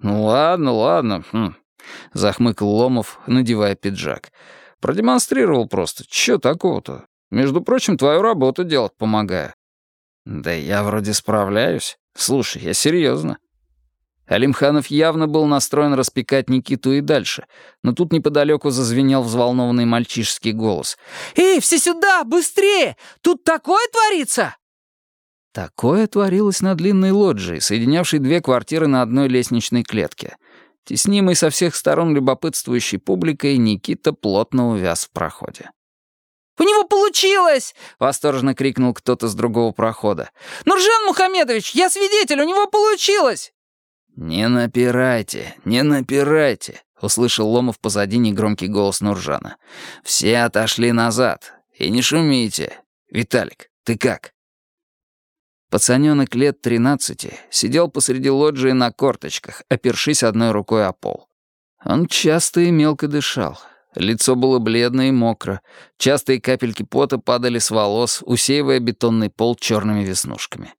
«Ну ладно, ладно», хм. — захмыкал Ломов, надевая пиджак. «Продемонстрировал просто. Чё такого-то? Между прочим, твою работу делать помогаю». «Да я вроде справляюсь. Слушай, я серьезно. Алимханов явно был настроен распекать Никиту и дальше, но тут неподалеку зазвенел взволнованный мальчишеский голос. «Эй, все сюда, быстрее! Тут такое творится!» Такое творилось на длинной лоджии, соединявшей две квартиры на одной лестничной клетке. Теснимый со всех сторон любопытствующей публикой, Никита плотно увяз в проходе. «У него получилось!» — восторженно крикнул кто-то с другого прохода. «Нуржан Мухамедович, я свидетель, у него получилось!» «Не напирайте, не напирайте», — услышал Ломов позади негромкий голос Нуржана. «Все отошли назад. И не шумите. Виталик, ты как?» Пацанёнок лет тринадцати сидел посреди лоджии на корточках, опершись одной рукой о пол. Он часто и мелко дышал. Лицо было бледно и мокро. Частые капельки пота падали с волос, усеивая бетонный пол черными веснушками.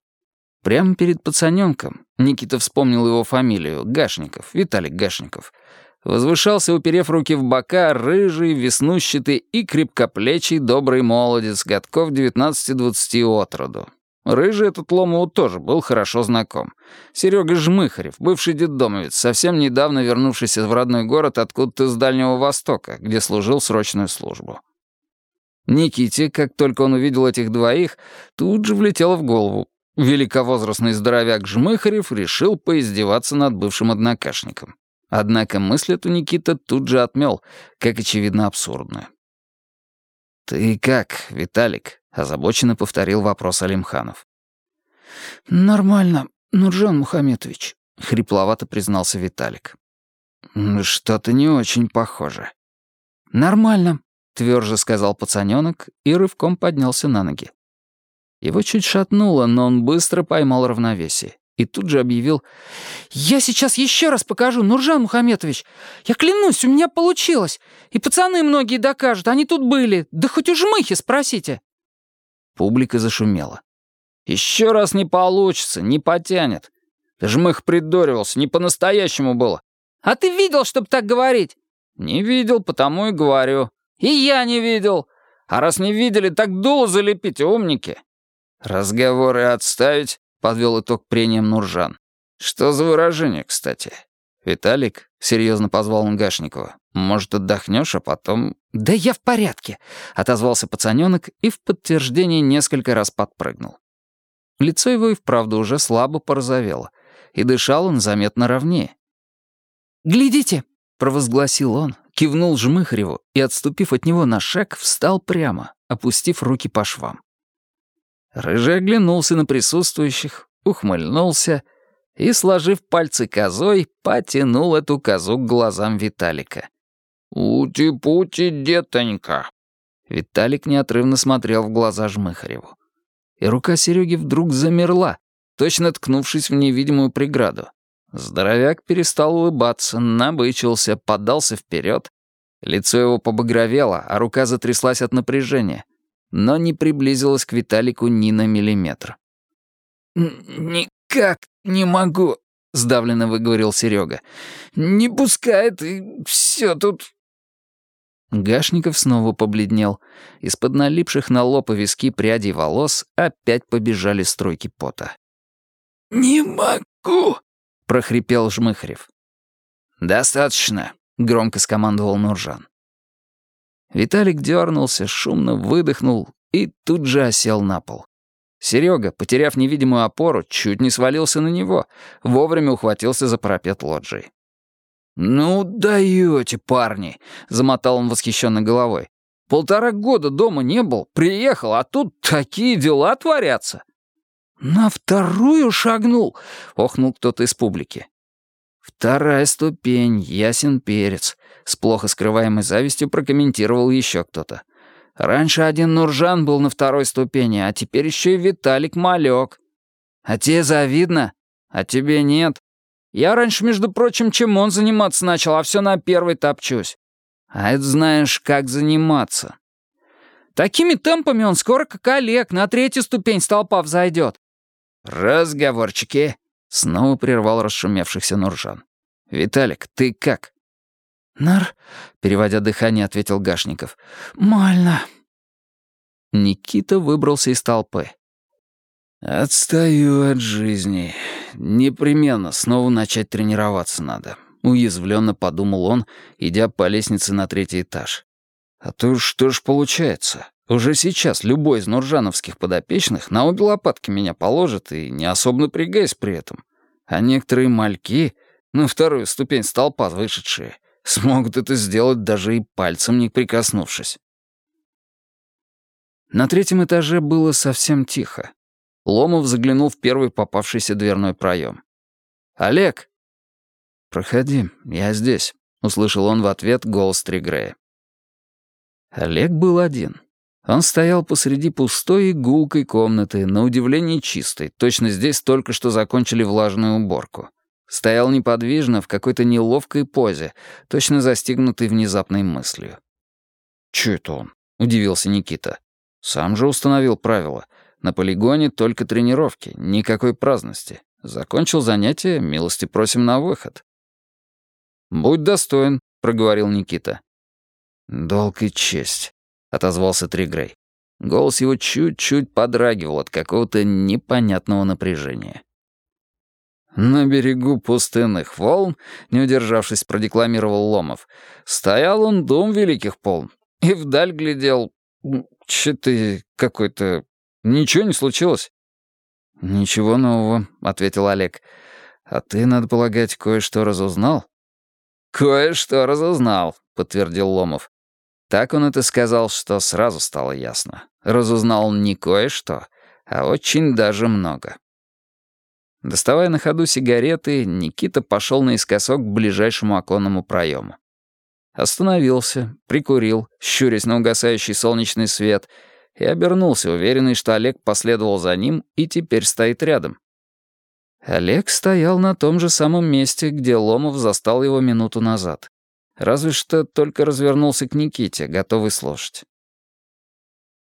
Прямо перед пацаненком, Никита вспомнил его фамилию, Гашников, Виталик Гашников, возвышался, уперев руки в бока, рыжий, веснущатый и крепкоплечий добрый молодец, годков 19-20 от роду. Рыжий этот Ломову тоже был хорошо знаком. Серега Жмыхарев, бывший детдомовец, совсем недавно вернувшийся в родной город откуда-то с Дальнего Востока, где служил срочную службу. Никите, как только он увидел этих двоих, тут же влетело в голову. Великовозрастный здоровяк Жмыхарев решил поиздеваться над бывшим однокашником. Однако мысль эту Никита тут же отмел, как очевидно абсурдную. «Ты как, Виталик?» — озабоченно повторил вопрос Алимханов. «Нормально, Нуржан Мухаметович», — хрипловато признался Виталик. «Что-то не очень похоже». «Нормально», — тверже сказал пацанёнок и рывком поднялся на ноги. Его чуть шатнуло, но он быстро поймал равновесие и тут же объявил «Я сейчас еще раз покажу, Нуржан Мухаметович. Я клянусь, у меня получилось. И пацаны многие докажут, они тут были. Да хоть у жмыхи спросите». Публика зашумела. «Еще раз не получится, не потянет. Жмых придуривался, не по-настоящему было». «А ты видел, чтоб так говорить?» «Не видел, потому и говорю». «И я не видел». «А раз не видели, так дуло залепить, умники». «Разговоры отставить подвел итог прением Нуржан. «Что за выражение, кстати?» «Виталик», — серьезно позвал он Гашникова, «может, отдохнешь, а потом...» «Да я в порядке», — отозвался пацаненок и в подтверждение несколько раз подпрыгнул. Лицо его и вправду уже слабо порозовело, и дышал он заметно ровнее. «Глядите», — провозгласил он, кивнул Жмыхареву и, отступив от него на шаг, встал прямо, опустив руки по швам. Рыжий оглянулся на присутствующих, ухмыльнулся и, сложив пальцы козой, потянул эту козу к глазам Виталика. «Ути-пути, детонька!» Виталик неотрывно смотрел в глаза Жмыхареву. И рука Сереги вдруг замерла, точно ткнувшись в невидимую преграду. Здоровяк перестал улыбаться, набычился, подался вперед. Лицо его побагровело, а рука затряслась от напряжения но не приблизилась к Виталику ни на миллиметр. «Никак не могу», — сдавленно выговорил Серега. «Не пускает, и все тут...» Гашников снова побледнел. Из-под налипших на лоб и виски прядей волос опять побежали струйки пота. «Не могу», — прохрипел Жмыхарев. «Достаточно», — громко скомандовал Нуржан. Виталик дернулся, шумно выдохнул и тут же осел на пол. Серега, потеряв невидимую опору, чуть не свалился на него, вовремя ухватился за парапет лоджии. «Ну даете, парни!» — замотал он восхищенно головой. «Полтора года дома не был, приехал, а тут такие дела творятся!» «На вторую шагнул!» — охнул кто-то из публики. «Вторая ступень, ясен перец», — с плохо скрываемой завистью прокомментировал еще кто-то. «Раньше один Нуржан был на второй ступени, а теперь еще и Виталик Малек. А тебе завидно? А тебе нет? Я раньше, между прочим, чем он заниматься начал, а все на первой топчусь. А это знаешь, как заниматься». «Такими темпами он скоро как Олег, на третью ступень столпа взойдет». «Разговорчики», — снова прервал расшумевшихся Нуржан. «Виталик, ты как?» «Нар...» — переводя дыхание, ответил Гашников. «Мально». Никита выбрался из толпы. «Отстаю от жизни. Непременно снова начать тренироваться надо», — уязвленно подумал он, идя по лестнице на третий этаж. «А то что ж получается? Уже сейчас любой из нуржановских подопечных на обе лопатки меня положит и не особо напрягаясь при этом. А некоторые мальки, на вторую ступень столпа вышедшие, смогут это сделать, даже и пальцем не прикоснувшись. На третьем этаже было совсем тихо. Ломов заглянул в первый попавшийся дверной проем. «Олег!» «Проходи, я здесь», — услышал он в ответ голос Тригрея. Олег был один. Он стоял посреди пустой и гулкой комнаты, на удивление чистой, точно здесь только что закончили влажную уборку. Стоял неподвижно, в какой-то неловкой позе, точно застигнутый внезапной мыслью. «Чё это он?» — удивился Никита. «Сам же установил правила. На полигоне только тренировки, никакой праздности. Закончил занятие, милости просим на выход». «Будь достоин», — проговорил Никита. «Долг и честь», — отозвался Тригрей. Голос его чуть-чуть подрагивал от какого-то непонятного напряжения. На берегу пустынных волн, не удержавшись, продекламировал Ломов, стоял он дом великих полн, и вдаль глядел... Че ты какой-то... Ничего не случилось? «Ничего нового», — ответил Олег. «А ты, надо полагать, кое-что разузнал?» «Кое-что разузнал», — подтвердил Ломов. Так он это сказал, что сразу стало ясно. Разузнал не кое-что, а очень даже много. Доставая на ходу сигареты, Никита пошел наискосок к ближайшему оконному проему. Остановился, прикурил, щурясь на угасающий солнечный свет, и обернулся, уверенный, что Олег последовал за ним и теперь стоит рядом. Олег стоял на том же самом месте, где Ломов застал его минуту назад. Разве что только развернулся к Никите, готовый слушать.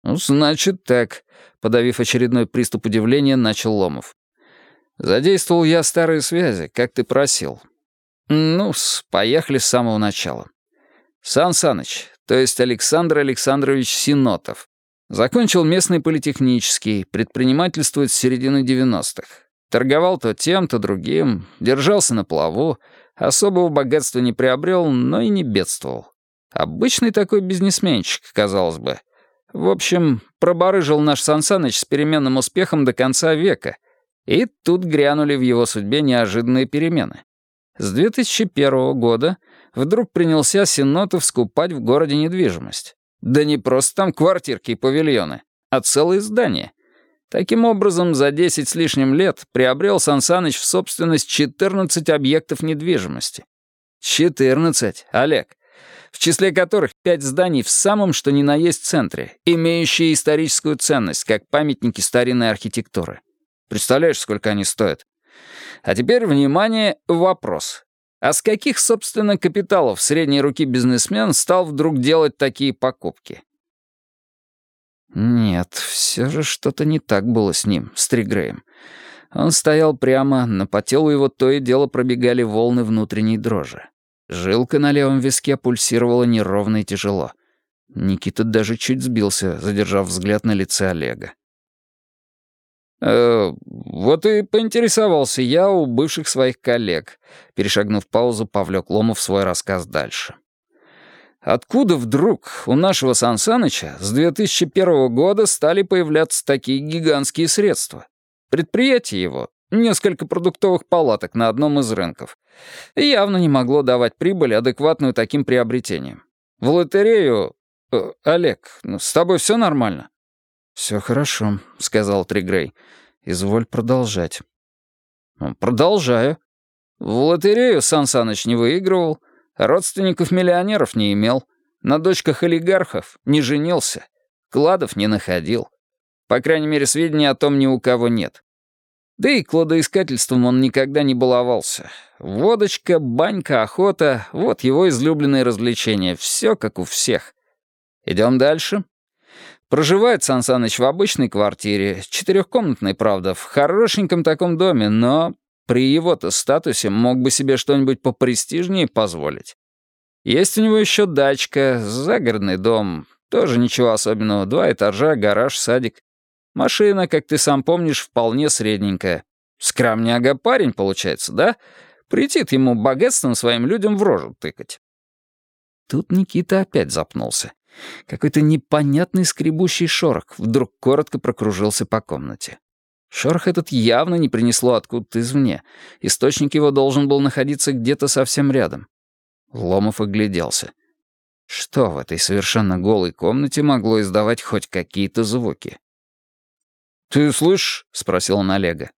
«Ну, значит так», — подавив очередной приступ удивления, начал Ломов. «Задействовал я старые связи, как ты просил. ну поехали с самого начала. Сан Саныч, то есть Александр Александрович Синотов, закончил местный политехнический, предпринимательствует с середины 90-х. Торговал то тем, то другим, держался на плаву, особого богатства не приобрел, но и не бедствовал. Обычный такой бизнесменчик, казалось бы. В общем, пробарыжил наш Сансаныч с переменным успехом до конца века. И тут грянули в его судьбе неожиданные перемены. С 2001 года вдруг принялся Синотов скупать в городе недвижимость. Да не просто там квартирки и павильоны, а целые здания — Таким образом, за 10 с лишним лет приобрел Сансаныч в собственность 14 объектов недвижимости. 14, Олег. В числе которых 5 зданий в самом что ни на есть центре, имеющие историческую ценность, как памятники старинной архитектуры. Представляешь, сколько они стоят? А теперь, внимание, вопрос. А с каких, собственно, капиталов средней руки бизнесмен стал вдруг делать такие покупки? Нет, все же что-то не так было с ним, с Тригреем. Он стоял прямо, но по телу его то и дело пробегали волны внутренней дрожи. Жилка на левом виске пульсировала неровно и тяжело. Никита даже чуть сбился, задержав взгляд на лице Олега. «Э, «Вот и поинтересовался я у бывших своих коллег», перешагнув паузу, повлек Ломов свой рассказ дальше. Откуда вдруг у нашего Сансаныча с 2001 года стали появляться такие гигантские средства? Предприятие его, несколько продуктовых палаток на одном из рынков, явно не могло давать прибыль, адекватную таким приобретениям. В лотерею... Э, Олег, ну, с тобой все нормально? «Все хорошо», — сказал Тригрей. «Изволь продолжать». «Ну, «Продолжаю. В лотерею Сан Саныч не выигрывал». Родственников миллионеров не имел, на дочках олигархов не женился, кладов не находил. По крайней мере, сведений о том ни у кого нет. Да и кладоискательством он никогда не баловался. Водочка, банька, охота — вот его излюбленные развлечения. Все как у всех. Идем дальше. Проживает Сан Саныч в обычной квартире, четырехкомнатной, правда, в хорошеньком таком доме, но при его-то статусе мог бы себе что-нибудь попрестижнее позволить. Есть у него еще дачка, загородный дом, тоже ничего особенного, два этажа, гараж, садик. Машина, как ты сам помнишь, вполне средненькая. Скромняга парень, получается, да? Притит ему богатством своим людям в рожу тыкать. Тут Никита опять запнулся. Какой-то непонятный скребущий шорох вдруг коротко прокружился по комнате. Шорох этот явно не принесло откуда-то извне. Источник его должен был находиться где-то совсем рядом. Ломов огляделся. Что в этой совершенно голой комнате могло издавать хоть какие-то звуки? «Ты слышишь?» — спросил он Олега.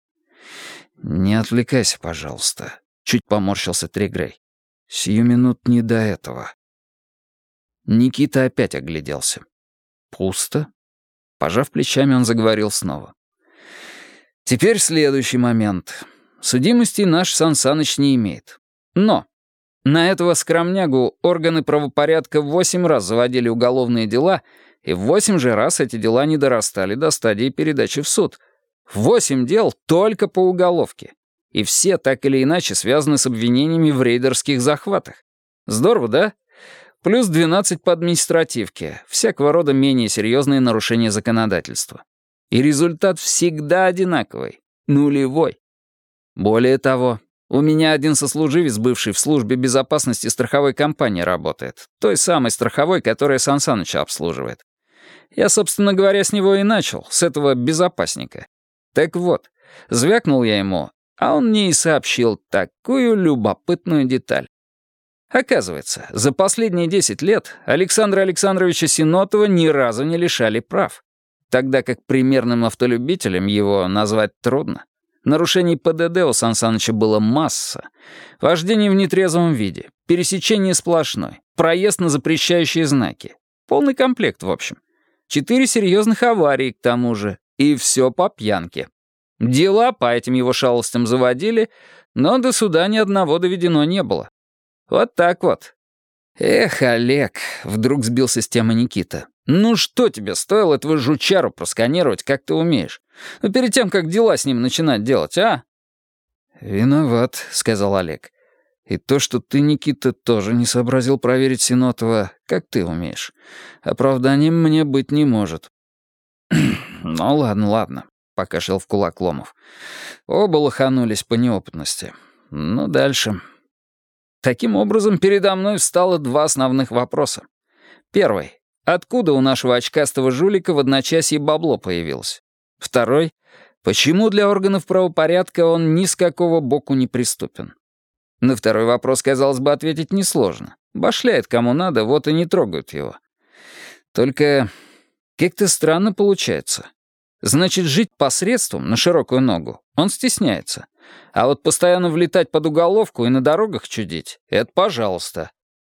«Не отвлекайся, пожалуйста», — чуть поморщился Тригрей. «Сию минут не до этого». Никита опять огляделся. «Пусто?» Пожав плечами, он заговорил снова. Теперь следующий момент. Судимости наш Сан Саныч не имеет. Но на этого скромнягу органы правопорядка восемь раз заводили уголовные дела, и восемь же раз эти дела не дорастали до стадии передачи в суд. Восемь дел только по уголовке. И все так или иначе связаны с обвинениями в рейдерских захватах. Здорово, да? плюс 12 по административке, всякого рода менее серьезные нарушения законодательства. И результат всегда одинаковый — нулевой. Более того, у меня один сослуживец, бывший в службе безопасности страховой компании, работает. Той самой страховой, которая Сан Саныча обслуживает. Я, собственно говоря, с него и начал, с этого безопасника. Так вот, звякнул я ему, а он мне и сообщил такую любопытную деталь. Оказывается, за последние 10 лет Александра Александровича Синотова ни разу не лишали прав, тогда как примерным автолюбителем его назвать трудно. Нарушений ПДД у Сан Саныча было масса. Вождение в нетрезвом виде, пересечение сплошной, проезд на запрещающие знаки. Полный комплект, в общем. Четыре серьезных аварии, к тому же. И все по пьянке. Дела по этим его шалостям заводили, но до суда ни одного доведено не было. Вот так вот. Эх, Олег, вдруг сбился с темы Никита. Ну что тебе стоило этого жучару просканировать, как ты умеешь? Ну перед тем, как дела с ним начинать делать, а? Виноват, сказал Олег. И то, что ты, Никита, тоже не сообразил проверить Синотова, как ты умеешь. Оправданием мне быть не может. ну ладно, ладно. — покашлял в кулак Ломов. «Оба лоханулись по неопытности. Ну, дальше». Таким образом, передо мной встало два основных вопроса. Первый. Откуда у нашего очкастого жулика в одночасье бабло появилось? Второй. Почему для органов правопорядка он ни с какого боку не приступен? На второй вопрос, казалось бы, ответить несложно. Башляет кому надо, вот и не трогают его. Только как-то странно получается. Значит, жить посредством, на широкую ногу, он стесняется. А вот постоянно влетать под уголовку и на дорогах чудить — это пожалуйста.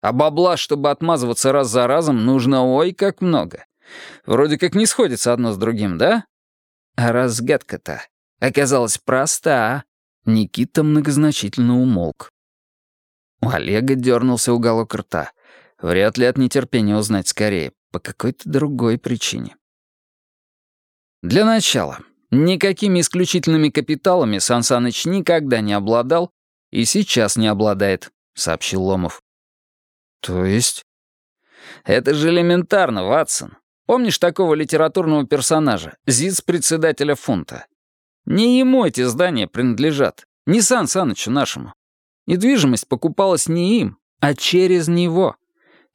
А бабла, чтобы отмазываться раз за разом, нужно ой как много. Вроде как не сходится одно с другим, да? А разгадка-то оказалась проста. Никита многозначительно умолк. У Олега дернулся уголок рта. Вряд ли от нетерпения узнать скорее, по какой-то другой причине. Для начала, никакими исключительными капиталами Сан Саныч никогда не обладал и сейчас не обладает, сообщил Ломов. То есть? Это же элементарно, Ватсон. Помнишь такого литературного персонажа, ЗИЦ-председателя фунта? Не ему эти здания принадлежат, не Сан Санычу нашему. Недвижимость покупалась не им, а через него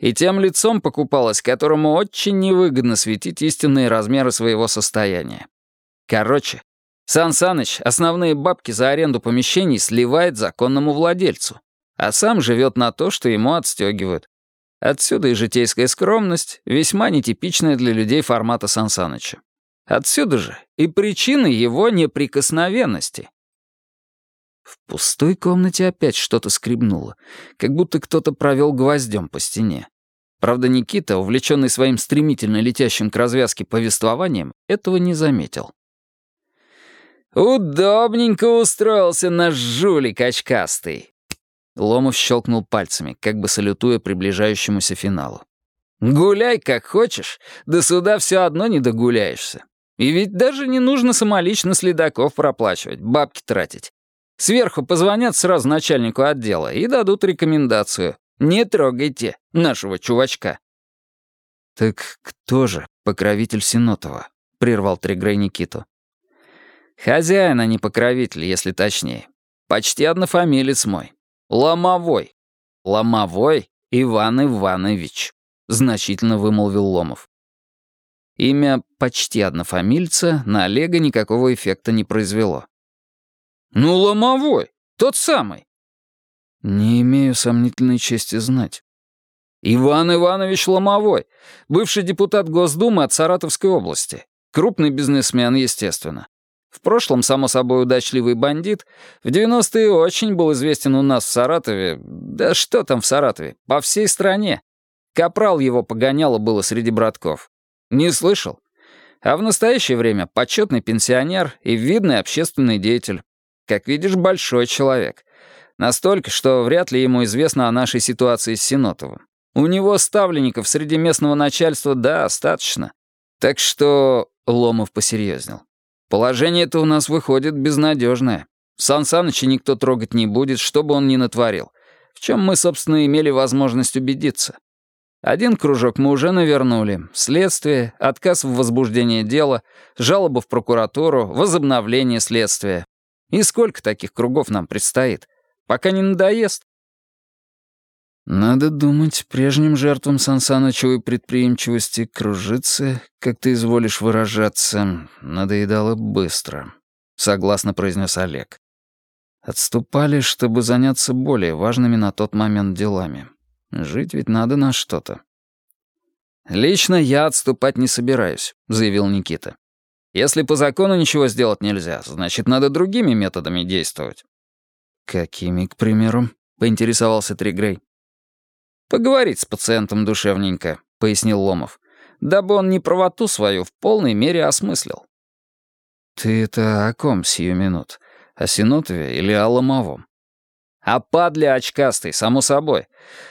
и тем лицом покупалась, которому очень невыгодно светить истинные размеры своего состояния. Короче, Сан Саныч основные бабки за аренду помещений сливает законному владельцу, а сам живет на то, что ему отстегивают. Отсюда и житейская скромность, весьма нетипичная для людей формата Сан Саныча. Отсюда же и причины его неприкосновенности. В пустой комнате опять что-то скребнуло, как будто кто-то провел гвоздем по стене. Правда, Никита, увлеченный своим стремительно летящим к развязке повествованием, этого не заметил. «Удобненько устроился наш жулик очкастый!» Ломов щелкнул пальцами, как бы салютуя приближающемуся финалу. «Гуляй как хочешь, до суда все одно не догуляешься. И ведь даже не нужно самолично следаков проплачивать, бабки тратить. Сверху позвонят сразу начальнику отдела и дадут рекомендацию. Не трогайте нашего чувачка». «Так кто же покровитель Синотова?» — прервал Тригрей Никиту. «Хозяин, а не покровитель, если точнее. Почти однофамилец мой. Ломовой. Ломовой Иван Иванович», — значительно вымолвил Ломов. Имя почти однофамильца на Олега никакого эффекта не произвело. «Ну, ломовой, тот самый». «Не имею сомнительной чести знать». «Иван Иванович Ломовой, бывший депутат Госдумы от Саратовской области. Крупный бизнесмен, естественно. В прошлом, само собой, удачливый бандит. В 90-е очень был известен у нас в Саратове. Да что там в Саратове? По всей стране. Капрал его погоняло было среди братков. Не слышал? А в настоящее время почетный пенсионер и видный общественный деятель. Как видишь, большой человек. Настолько, что вряд ли ему известно о нашей ситуации с Синотовым. У него ставленников среди местного начальства достаточно. Так что Ломов посерьезнел. Положение-то у нас выходит безнадежное. Сан Саныча никто трогать не будет, что бы он ни натворил. В чем мы, собственно, имели возможность убедиться. Один кружок мы уже навернули. Следствие, отказ в возбуждении дела, жалоба в прокуратуру, возобновление следствия. И сколько таких кругов нам предстоит? Пока не надоест. Надо думать, прежним жертвам Сансанычевой предприимчивости кружиться, как ты изволишь выражаться, надоедало быстро, — согласно произнес Олег. Отступали, чтобы заняться более важными на тот момент делами. Жить ведь надо на что-то. «Лично я отступать не собираюсь», — заявил Никита. «Если по закону ничего сделать нельзя, значит, надо другими методами действовать». «Какими, к примеру?» — поинтересовался Тригрей. «Поговорить с пациентом душевненько», — пояснил Ломов, «дабы он не правоту свою в полной мере осмыслил». «Ты это о ком сию минут? О Синотове или о Ломовом?» А падля очкастый, само собой.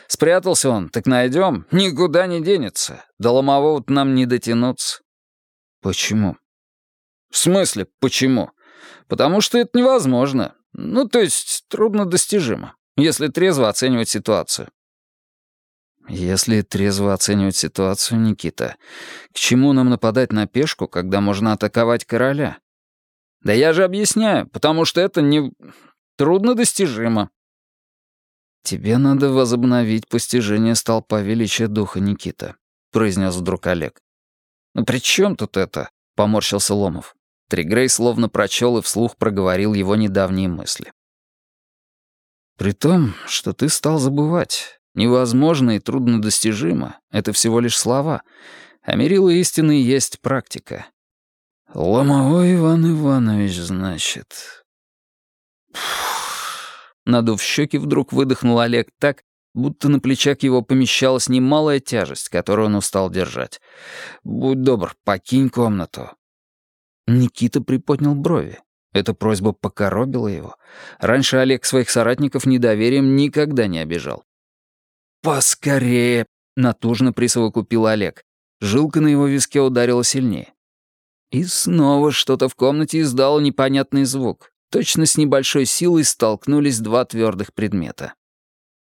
Спрятался он, так найдем, никуда не денется. До ломового нам не дотянуться. Почему? В смысле, почему? Потому что это невозможно. Ну, то есть, труднодостижимо, если трезво оценивать ситуацию. Если трезво оценивать ситуацию, Никита, к чему нам нападать на пешку, когда можно атаковать короля? Да я же объясняю, потому что это не... труднодостижимо. «Тебе надо возобновить постижение столпа величия духа, Никита», — произнес вдруг Олег. «Ну при чем тут это?» — поморщился Ломов. Тригрей словно прочел и вслух проговорил его недавние мысли. «При том, что ты стал забывать. Невозможно и труднодостижимо — это всего лишь слова, а мерило истины есть практика. Ломовой Иван Иванович, значит. Надув щеки, вдруг выдохнул Олег так, будто на плечах его помещалась немалая тяжесть, которую он устал держать. «Будь добр, покинь комнату». Никита приподнял брови. Эта просьба покоробила его. Раньше Олег своих соратников недоверием никогда не обижал. «Поскорее!» — натужно присовокупил Олег. Жилка на его виске ударила сильнее. И снова что-то в комнате издало непонятный звук. Точно с небольшой силой столкнулись два твердых предмета.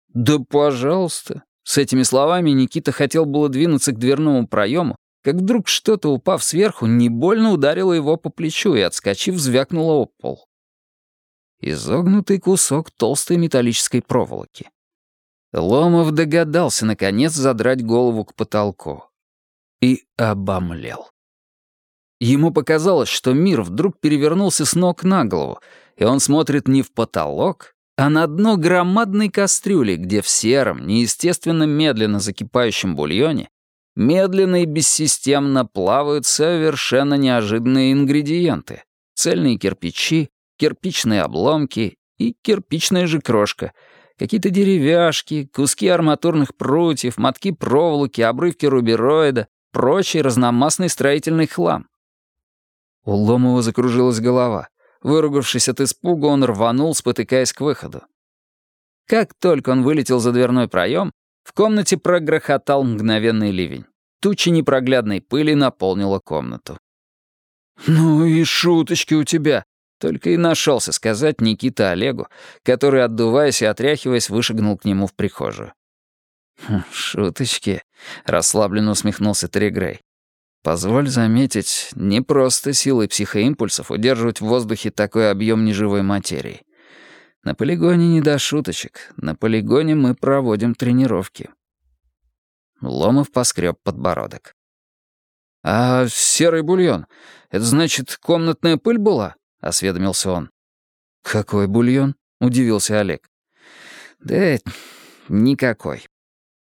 «Да пожалуйста!» С этими словами Никита хотел было двинуться к дверному проему, как вдруг что-то, упав сверху, не больно ударило его по плечу и, отскочив, звякнуло об пол. Изогнутый кусок толстой металлической проволоки. Ломов догадался, наконец, задрать голову к потолку. И обомлел. Ему показалось, что мир вдруг перевернулся с ног на голову, и он смотрит не в потолок, а на дно громадной кастрюли, где в сером, неестественно медленно закипающем бульоне медленно и бессистемно плавают совершенно неожиданные ингредиенты. Цельные кирпичи, кирпичные обломки и кирпичная же крошка, какие-то деревяшки, куски арматурных прутьев, мотки проволоки, обрывки рубероида, прочий разномастный строительный хлам. У Ломова закружилась голова. Выругавшись от испуга, он рванул, спотыкаясь к выходу. Как только он вылетел за дверной проем, в комнате прогрохотал мгновенный ливень. Туча непроглядной пыли наполнила комнату. «Ну и шуточки у тебя!» Только и нашелся сказать Никита Олегу, который, отдуваясь и отряхиваясь, вышагнул к нему в прихожую. «Хм, «Шуточки», — расслабленно усмехнулся Тригрей. Позволь заметить, не просто силой психоимпульсов удерживать в воздухе такой объем неживой материи. На полигоне не до шуточек. На полигоне мы проводим тренировки. Ломов поскреб подбородок. «А серый бульон? Это значит, комнатная пыль была?» — осведомился он. «Какой бульон?» — удивился Олег. «Да никакой».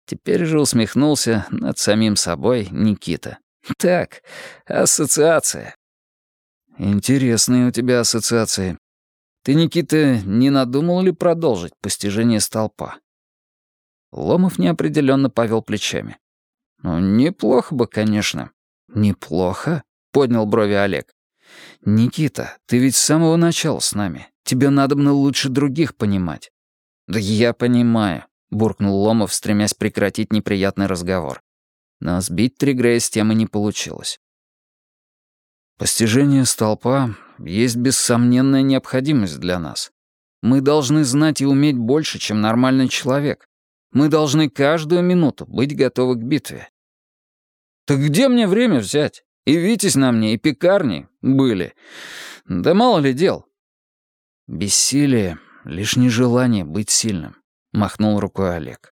Теперь же усмехнулся над самим собой Никита. Так, ассоциация. Интересные у тебя ассоциации. Ты, Никита, не надумал ли продолжить постижение столпа? Ломов неопределенно повел плечами. Ну, неплохо бы, конечно. Неплохо? Поднял брови Олег. Никита, ты ведь с самого начала с нами. Тебе надо бы лучше других понимать. Да я понимаю, буркнул Ломов, стремясь прекратить неприятный разговор но сбить Тригрея с темы не получилось. Постижение столпа есть бессомненная необходимость для нас. Мы должны знать и уметь больше, чем нормальный человек. Мы должны каждую минуту быть готовы к битве. Так где мне время взять? И Витязь на мне, и пекарни были. Да мало ли дел. Бессилие — лишь нежелание быть сильным, — махнул рукой Олег.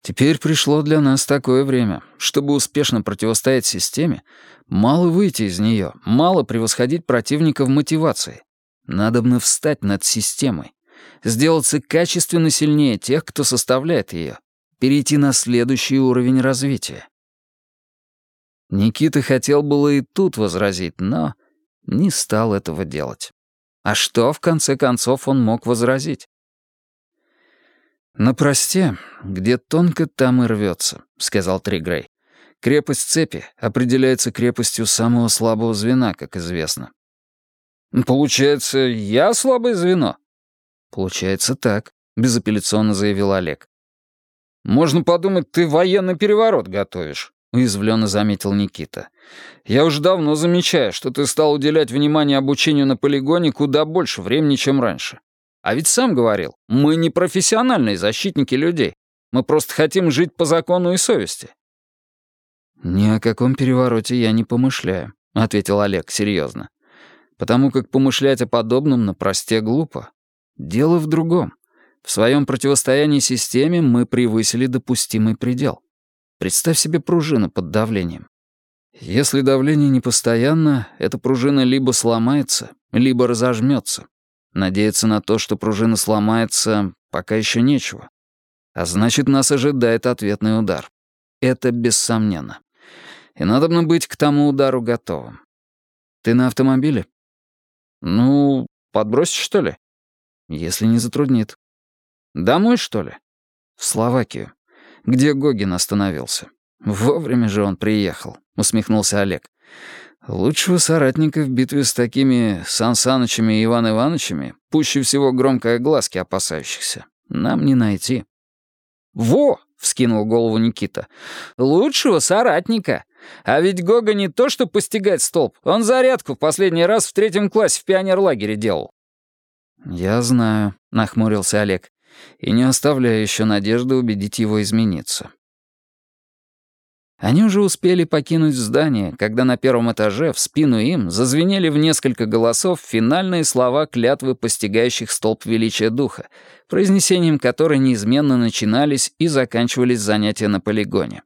Теперь пришло для нас такое время. Чтобы успешно противостоять системе, мало выйти из нее, мало превосходить противника в мотивации. Надобно встать над системой, сделаться качественно сильнее тех, кто составляет ее, перейти на следующий уровень развития. Никита хотел было и тут возразить, но не стал этого делать. А что, в конце концов, он мог возразить? «На просте, где тонко, там и рвется», — сказал Тригрей. «Крепость цепи определяется крепостью самого слабого звена, как известно». «Получается, я слабое звено?» «Получается так», — безапелляционно заявил Олег. «Можно подумать, ты военный переворот готовишь», — уязвленно заметил Никита. «Я уже давно замечаю, что ты стал уделять внимание обучению на полигоне куда больше времени, чем раньше. А ведь сам говорил, мы не профессиональные защитники людей. Мы просто хотим жить по закону и совести». «Ни о каком перевороте я не помышляю», — ответил Олег серьезно. «Потому как помышлять о подобном на просте глупо. Дело в другом. В своем противостоянии системе мы превысили допустимый предел. Представь себе пружину под давлением. Если давление не постоянно, эта пружина либо сломается, либо разожмется. Надеяться на то, что пружина сломается, пока еще нечего. А значит, нас ожидает ответный удар. Это бессомненно. И надо бы быть к тому удару готовым. Ты на автомобиле? Ну, подбросишь, что ли? Если не затруднит. Домой, что ли? В Словакию. Где Гогин остановился. Вовремя же он приехал, усмехнулся Олег. Лучшего соратника в битве с такими Сан Санычами и Иван Ивановичами, пуще всего громкой глазки опасающихся, нам не найти. «Во!» — вскинул голову Никита. «Лучшего соратника! А ведь Гога не то что постигать столб, он зарядку в последний раз в третьем классе в пионерлагере делал». «Я знаю», — нахмурился Олег, и не оставляю еще надежды убедить его измениться. Они уже успели покинуть здание, когда на первом этаже в спину им зазвенели в несколько голосов финальные слова клятвы постигающих столб величия духа, произнесением которой неизменно начинались и заканчивались занятия на полигоне.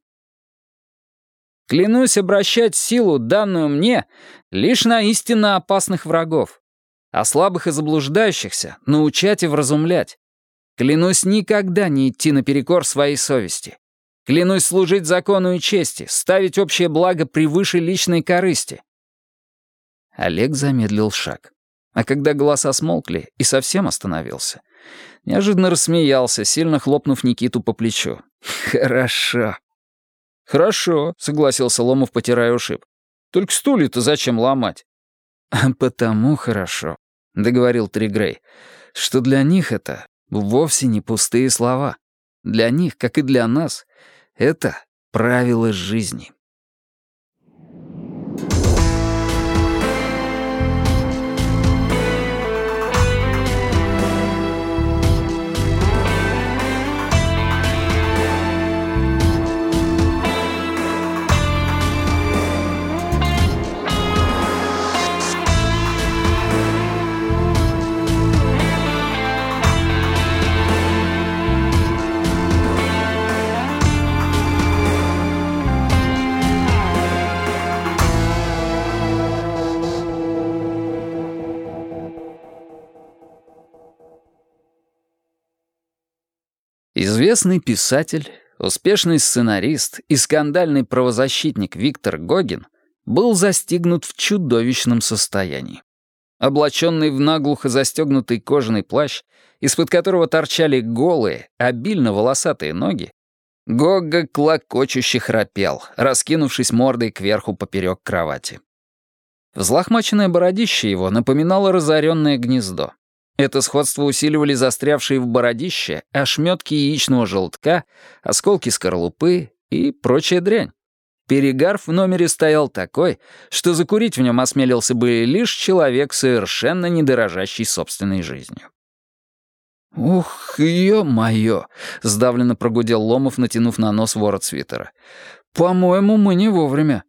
«Клянусь обращать силу, данную мне, лишь на истинно опасных врагов, а слабых и заблуждающихся научать и вразумлять. Клянусь никогда не идти наперекор своей совести, Клянусь служить закону и чести, ставить общее благо превыше личной корысти». Олег замедлил шаг. А когда голоса смолкли и совсем остановился, неожиданно рассмеялся, сильно хлопнув Никиту по плечу. «Хорошо». «Хорошо», — согласился Ломов, потирая ушиб. «Только стулья-то зачем ломать?» «Потому хорошо», — договорил Тригрей, «что для них это вовсе не пустые слова. Для них, как и для нас, это правило жизни. Известный писатель, успешный сценарист и скандальный правозащитник Виктор Гогин был застигнут в чудовищном состоянии. Облаченный в наглухо застегнутый кожаный плащ, из-под которого торчали голые, обильно волосатые ноги, Гога клокочуще храпел, раскинувшись мордой кверху поперек кровати. Взлохмаченное бородище его напоминало разоренное гнездо. Это сходство усиливали застрявшие в бородище ошметки яичного желтка, осколки скорлупы и прочая дрянь. Перегар в номере стоял такой, что закурить в нем осмелился бы лишь человек, совершенно не дорожащий собственной жизнью. «Ух, ё-моё!» — сдавленно прогудел Ломов, натянув на нос ворот свитера. «По-моему, мы не вовремя».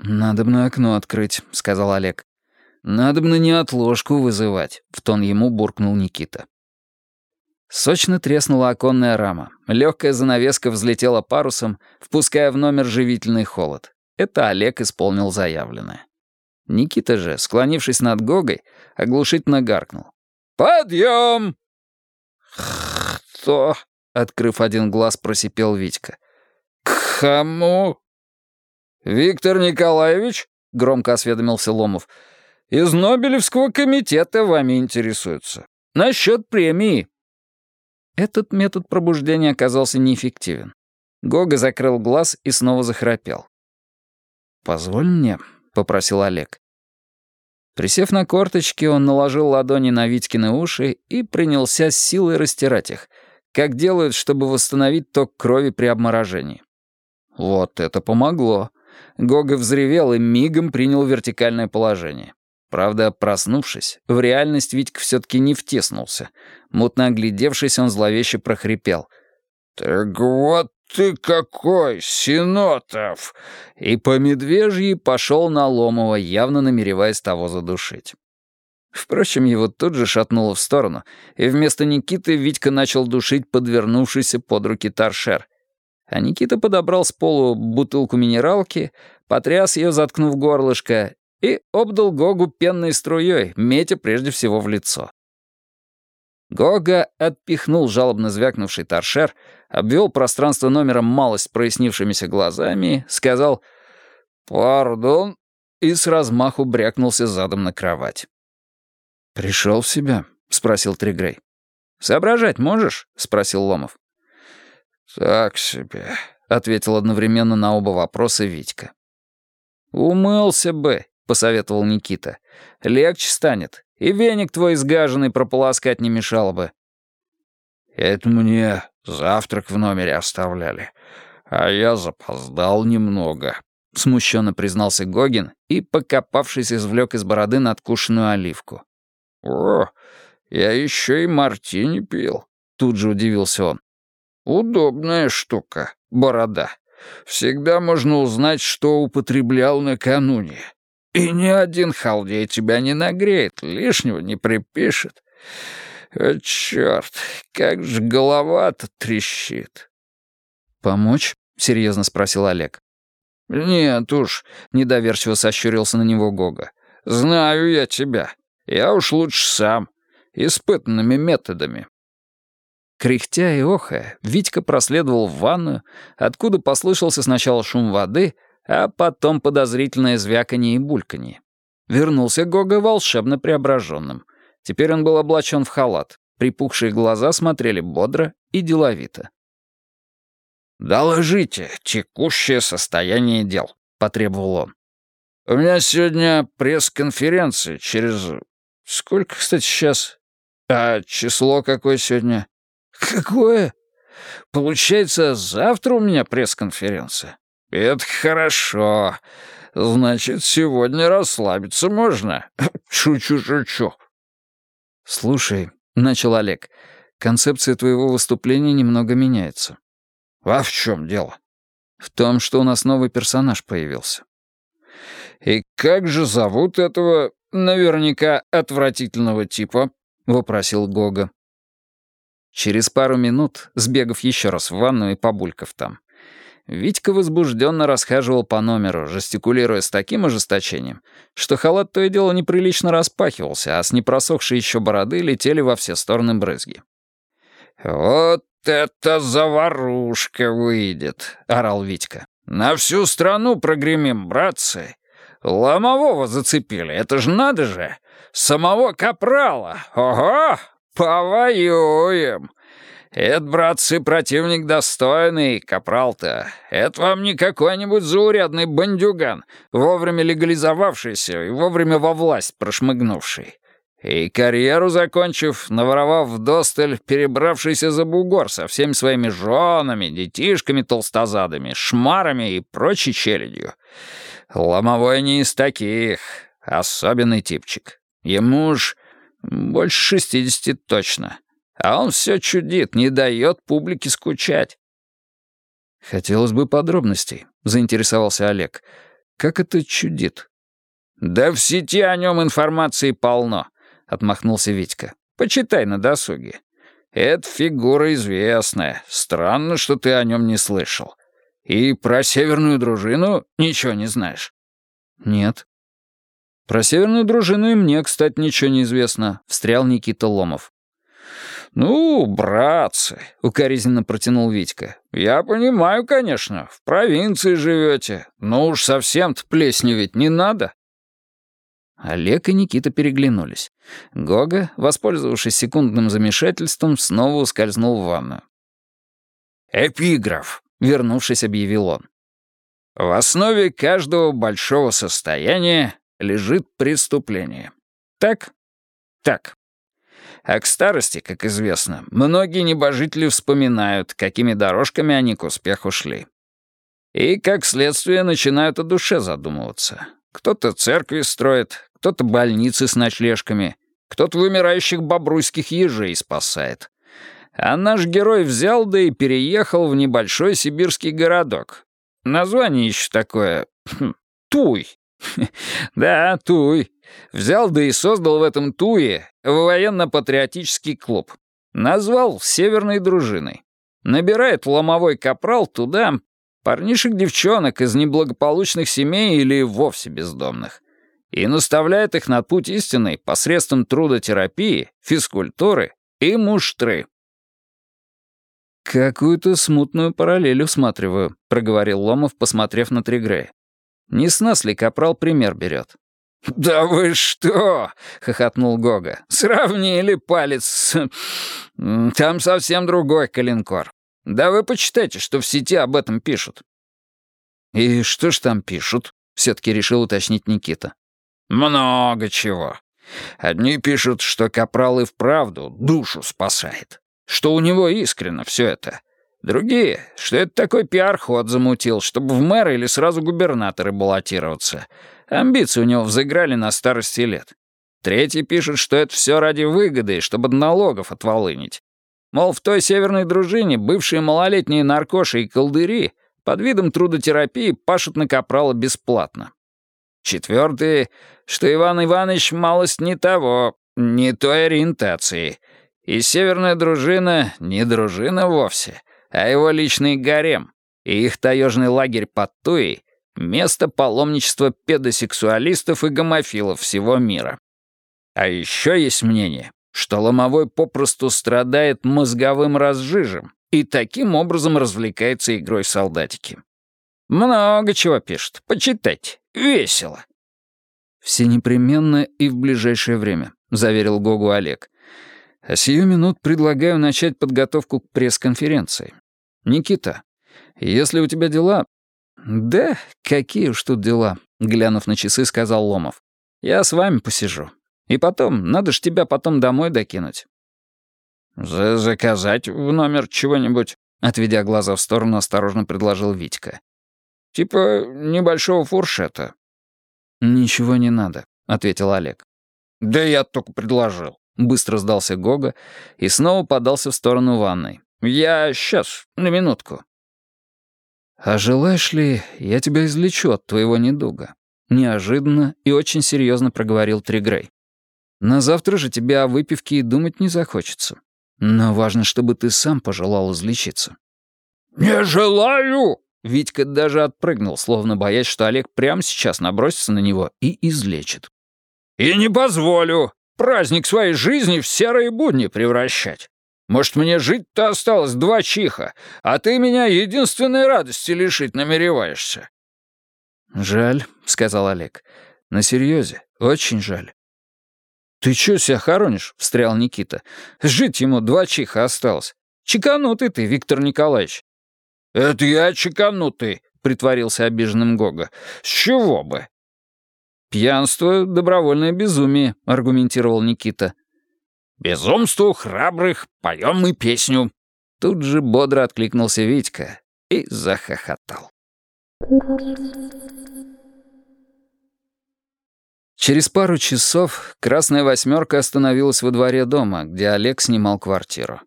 «Надо бы на окно открыть», — сказал Олег. «Надо бы на неотложку вызывать», — в тон ему буркнул Никита. Сочно треснула оконная рама. Легкая занавеска взлетела парусом, впуская в номер живительный холод. Это Олег исполнил заявленное. Никита же, склонившись над Гогой, оглушительно гаркнул. «Подъем!» «Кто?» — открыв один глаз, просипел Витька. «К кому?» «Виктор Николаевич?» — громко осведомился Ломов. «Из Нобелевского комитета вами интересуются. Насчет премии». Этот метод пробуждения оказался неэффективен. Гога закрыл глаз и снова захрапел. «Позволь мне», — попросил Олег. Присев на корточки, он наложил ладони на Витькины уши и принялся с силой растирать их, как делают, чтобы восстановить ток крови при обморожении. Вот это помогло. Гога взревел и мигом принял вертикальное положение. Правда, проснувшись, в реальность Витька все-таки не втеснулся. Мутно оглядевшись, он зловеще прохрипел. «Так вот ты какой, Синотов!» И по медвежьи пошел на Ломова, явно намереваясь того задушить. Впрочем, его тут же шатнуло в сторону, и вместо Никиты Витька начал душить подвернувшийся под руки торшер. А Никита подобрал с полу бутылку минералки, потряс ее, заткнув горлышко, и обдал Гогу пенной струей, метя прежде всего в лицо. Гога отпихнул жалобно звякнувший торшер, обвел пространство номером малость прояснившимися глазами, сказал «Пардон» и с размаху брякнулся задом на кровать. «Пришел в себя?» — спросил Тригрей. «Соображать можешь?» — спросил Ломов. «Так себе», — ответил одновременно на оба вопроса Витька. «Умылся бы», — посоветовал Никита. «Легче станет, и веник твой сгаженный прополоскать не мешало бы». «Это мне завтрак в номере оставляли, а я запоздал немного», — смущенно признался Гогин и, покопавшись, извлек из бороды надкушенную оливку. «О, я еще и мартини пил», — тут же удивился он. «Удобная штука, борода. Всегда можно узнать, что употреблял накануне. И ни один халдей тебя не нагреет, лишнего не припишет. О, черт, как же голова-то трещит. «Помочь?» — серьезно спросил Олег. «Нет уж», — недоверчиво сощурился на него Гога. «Знаю я тебя. Я уж лучше сам. Испытанными методами». Кряхтя и охая, Витька проследовал в ванную, откуда послышался сначала шум воды, а потом подозрительное звяканье и бульканье. Вернулся Гога волшебно преображенным. Теперь он был облачен в халат. Припухшие глаза смотрели бодро и деловито. «Доложите текущее состояние дел», — потребовал он. «У меня сегодня пресс-конференция через... Сколько, кстати, сейчас? А число какое сегодня?» «Какое? Получается, завтра у меня пресс-конференция?» «Это хорошо. Значит, сегодня расслабиться можно. Чу-чу-чу-чу». «Слушай», — начал Олег, — «концепция твоего выступления немного меняется». «А в чем дело?» «В том, что у нас новый персонаж появился». «И как же зовут этого, наверняка, отвратительного типа?» — вопросил Гога. Через пару минут, сбегав еще раз в ванну и побулькав там, Витька возбужденно расхаживал по номеру, жестикулируя с таким ожесточением, что халат то и дело неприлично распахивался, а с непросохшей еще бороды летели во все стороны брызги. «Вот это заварушка выйдет!» — орал Витька. «На всю страну прогремим, братцы! Ломового зацепили, это ж надо же! Самого капрала! Ого! Повоюем! «Это, братцы, противник достойный, капрал-то. Это вам не какой-нибудь заурядный бандюган, вовремя легализовавшийся и вовремя во власть прошмыгнувший. И карьеру закончив, наворовав вдосталь, перебравшийся за бугор со всеми своими женами, детишками толстозадами, шмарами и прочей челядью. Ломовой не из таких, особенный типчик. Ему уж больше шестидесяти точно». А он все чудит, не дает публике скучать. «Хотелось бы подробностей», — заинтересовался Олег. «Как это чудит?» «Да в сети о нем информации полно», — отмахнулся Витька. «Почитай на досуге. Это фигура известная. Странно, что ты о нем не слышал. И про северную дружину ничего не знаешь?» «Нет». «Про северную дружину и мне, кстати, ничего не известно», — встрял Никита Ломов. «Ну, братцы», — укоризненно протянул Витька, — «я понимаю, конечно, в провинции живете, но уж совсем-то плесневеть не надо». Олег и Никита переглянулись. Гога, воспользовавшись секундным замешательством, снова ускользнул в ванную. «Эпиграф», — вернувшись, объявил он. «В основе каждого большого состояния лежит преступление. Так? Так. А к старости, как известно, многие небожители вспоминают, какими дорожками они к успеху шли. И, как следствие, начинают о душе задумываться. Кто-то церкви строит, кто-то больницы с ночлежками, кто-то вымирающих бобруйских ежей спасает. А наш герой взял да и переехал в небольшой сибирский городок. Название еще такое... Хм, Туй. Да, Туй. Взял да и создал в этом Туе военно-патриотический клуб. Назвал «Северной дружиной». Набирает ломовой капрал туда парнишек-девчонок из неблагополучных семей или вовсе бездомных и наставляет их на путь истинный посредством трудотерапии, физкультуры и муштры. «Какую-то смутную параллель усматриваю», — проговорил Ломов, посмотрев на Тригрея. «Не с нас ли Капрал пример берет?» «Да вы что?» — хохотнул Гога. «Сравнили палец. Там совсем другой калинкор. Да вы почитайте, что в сети об этом пишут». «И что ж там пишут?» — все-таки решил уточнить Никита. «Много чего. Одни пишут, что Капрал и вправду душу спасает, что у него искренно все это. Другие, что это такой пиар-ход замутил, чтобы в мэры или сразу губернаторы баллотироваться. Амбиции у него взыграли на старости лет. Третьи пишут, что это все ради выгоды, чтобы налогов отволынить. Мол, в той северной дружине бывшие малолетние наркоши и колдыри под видом трудотерапии пашут на капрала бесплатно. Четвертые, что Иван Иванович малость не того, не той ориентации. И северная дружина не дружина вовсе — а его личный гарем и их таежный лагерь под Туей — место паломничества педосексуалистов и гомофилов всего мира. А еще есть мнение, что Ломовой попросту страдает мозговым разжижем и таким образом развлекается игрой солдатики. Много чего пишет, почитайте, весело. «Все непременно и в ближайшее время», — заверил Гогу Олег. «А сию минут предлагаю начать подготовку к пресс-конференции. «Никита, если у тебя дела...» «Да, какие уж тут дела», — глянув на часы, сказал Ломов. «Я с вами посижу. И потом, надо ж тебя потом домой докинуть». За «Заказать в номер чего-нибудь?» — отведя глаза в сторону, осторожно предложил Витька. «Типа небольшого фуршета». «Ничего не надо», — ответил Олег. «Да я только предложил». Быстро сдался Гога и снова подался в сторону ванной. «Я сейчас, на минутку». «А желаешь ли, я тебя излечу от твоего недуга?» Неожиданно и очень серьезно проговорил Тригрей. «На завтра же тебе о выпивке и думать не захочется. Но важно, чтобы ты сам пожелал излечиться». «Не желаю!» Витька даже отпрыгнул, словно боясь, что Олег прямо сейчас набросится на него и излечит. «И не позволю праздник своей жизни в серые будни превращать. Может, мне жить-то осталось два чиха, а ты меня единственной радости лишить намереваешься?» «Жаль», — сказал Олег. «На серьезе, очень жаль». «Ты чё себя хоронишь?» — встрял Никита. «Жить ему два чиха осталось. Чеканутый ты, Виктор Николаевич». «Это я чеканутый», — притворился обиженным Гога. «С чего бы?» «Пьянство — добровольное безумие», — аргументировал Никита. «Безумству храбрых поем мы песню». Тут же бодро откликнулся Витька и захохотал. Через пару часов «Красная восьмерка» остановилась во дворе дома, где Олег снимал квартиру.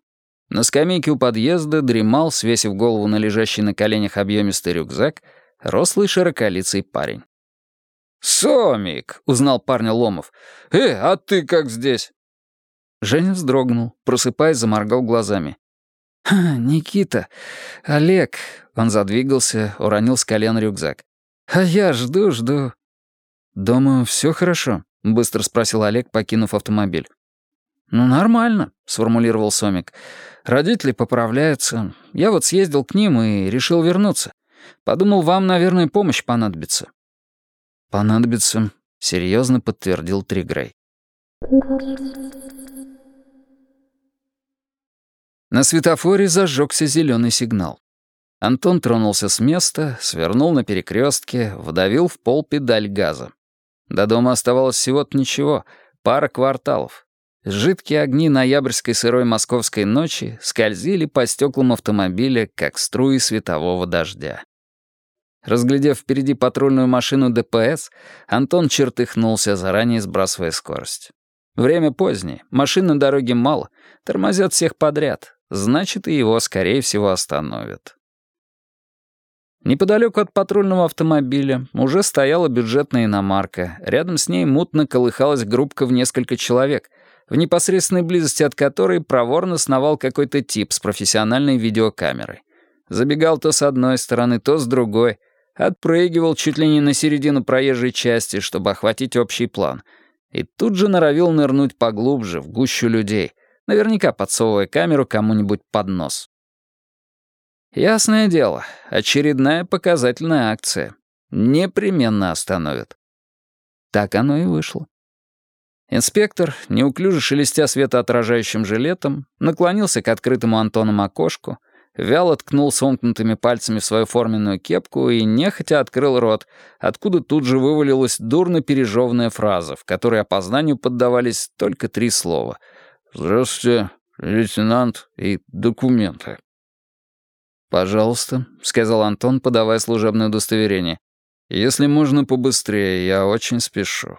На скамейке у подъезда дремал, свесив голову на лежащий на коленях объемистый рюкзак, рослый широколицый парень. «Сомик!» — узнал парня Ломов. «Э, а ты как здесь?» Женя вздрогнул, просыпаясь, заморгал глазами. «Никита, Олег...» Он задвигался, уронил с колен рюкзак. «А я жду, жду». «Дома все хорошо?» — быстро спросил Олег, покинув автомобиль. «Ну, нормально», — сформулировал Сомик. «Родители поправляются. Я вот съездил к ним и решил вернуться. Подумал, вам, наверное, помощь понадобится». «Понадобится», — серьезно подтвердил Тригрей. На светофоре зажегся зеленый сигнал. Антон тронулся с места, свернул на перекрестке, вдавил в пол педаль газа. До дома оставалось всего-то ничего, пара кварталов. Жидкие огни ноябрьской сырой московской ночи скользили по стеклам автомобиля, как струи светового дождя. Разглядев впереди патрульную машину ДПС, Антон чертыхнулся, заранее сбрасывая скорость. Время позднее, машин на дороге мало, тормозят всех подряд, значит, и его, скорее всего, остановят. Неподалеку от патрульного автомобиля уже стояла бюджетная иномарка, рядом с ней мутно колыхалась группка в несколько человек, в непосредственной близости от которой проворно сновал какой-то тип с профессиональной видеокамерой. Забегал то с одной стороны, то с другой — Отпрыгивал чуть ли не на середину проезжей части, чтобы охватить общий план. И тут же норовил нырнуть поглубже, в гущу людей, наверняка подсовывая камеру кому-нибудь под нос. Ясное дело, очередная показательная акция. Непременно остановят. Так оно и вышло. Инспектор, неуклюже шелестя светоотражающим жилетом, наклонился к открытому Антоном окошку, вяло ткнул сомкнутыми пальцами в свою форменную кепку и нехотя открыл рот, откуда тут же вывалилась дурно пережеванная фраза, в которой опознанию поддавались только три слова. «Здравствуйте, лейтенант и документы». «Пожалуйста», — сказал Антон, подавая служебное удостоверение. «Если можно побыстрее, я очень спешу».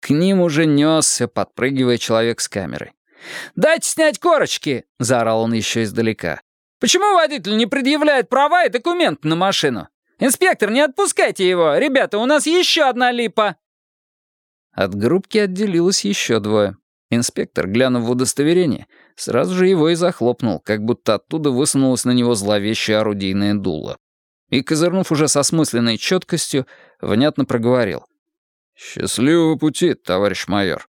К ним уже несся, подпрыгивая человек с камерой. «Дайте снять корочки!» — заорал он еще издалека. Почему водитель не предъявляет права и документы на машину? Инспектор, не отпускайте его! Ребята, у нас еще одна липа!» От группки отделилось еще двое. Инспектор, глянув в удостоверение, сразу же его и захлопнул, как будто оттуда высунулось на него зловещее орудийное дуло. И, козырнув уже со смысленной четкостью, внятно проговорил. «Счастливого пути, товарищ майор».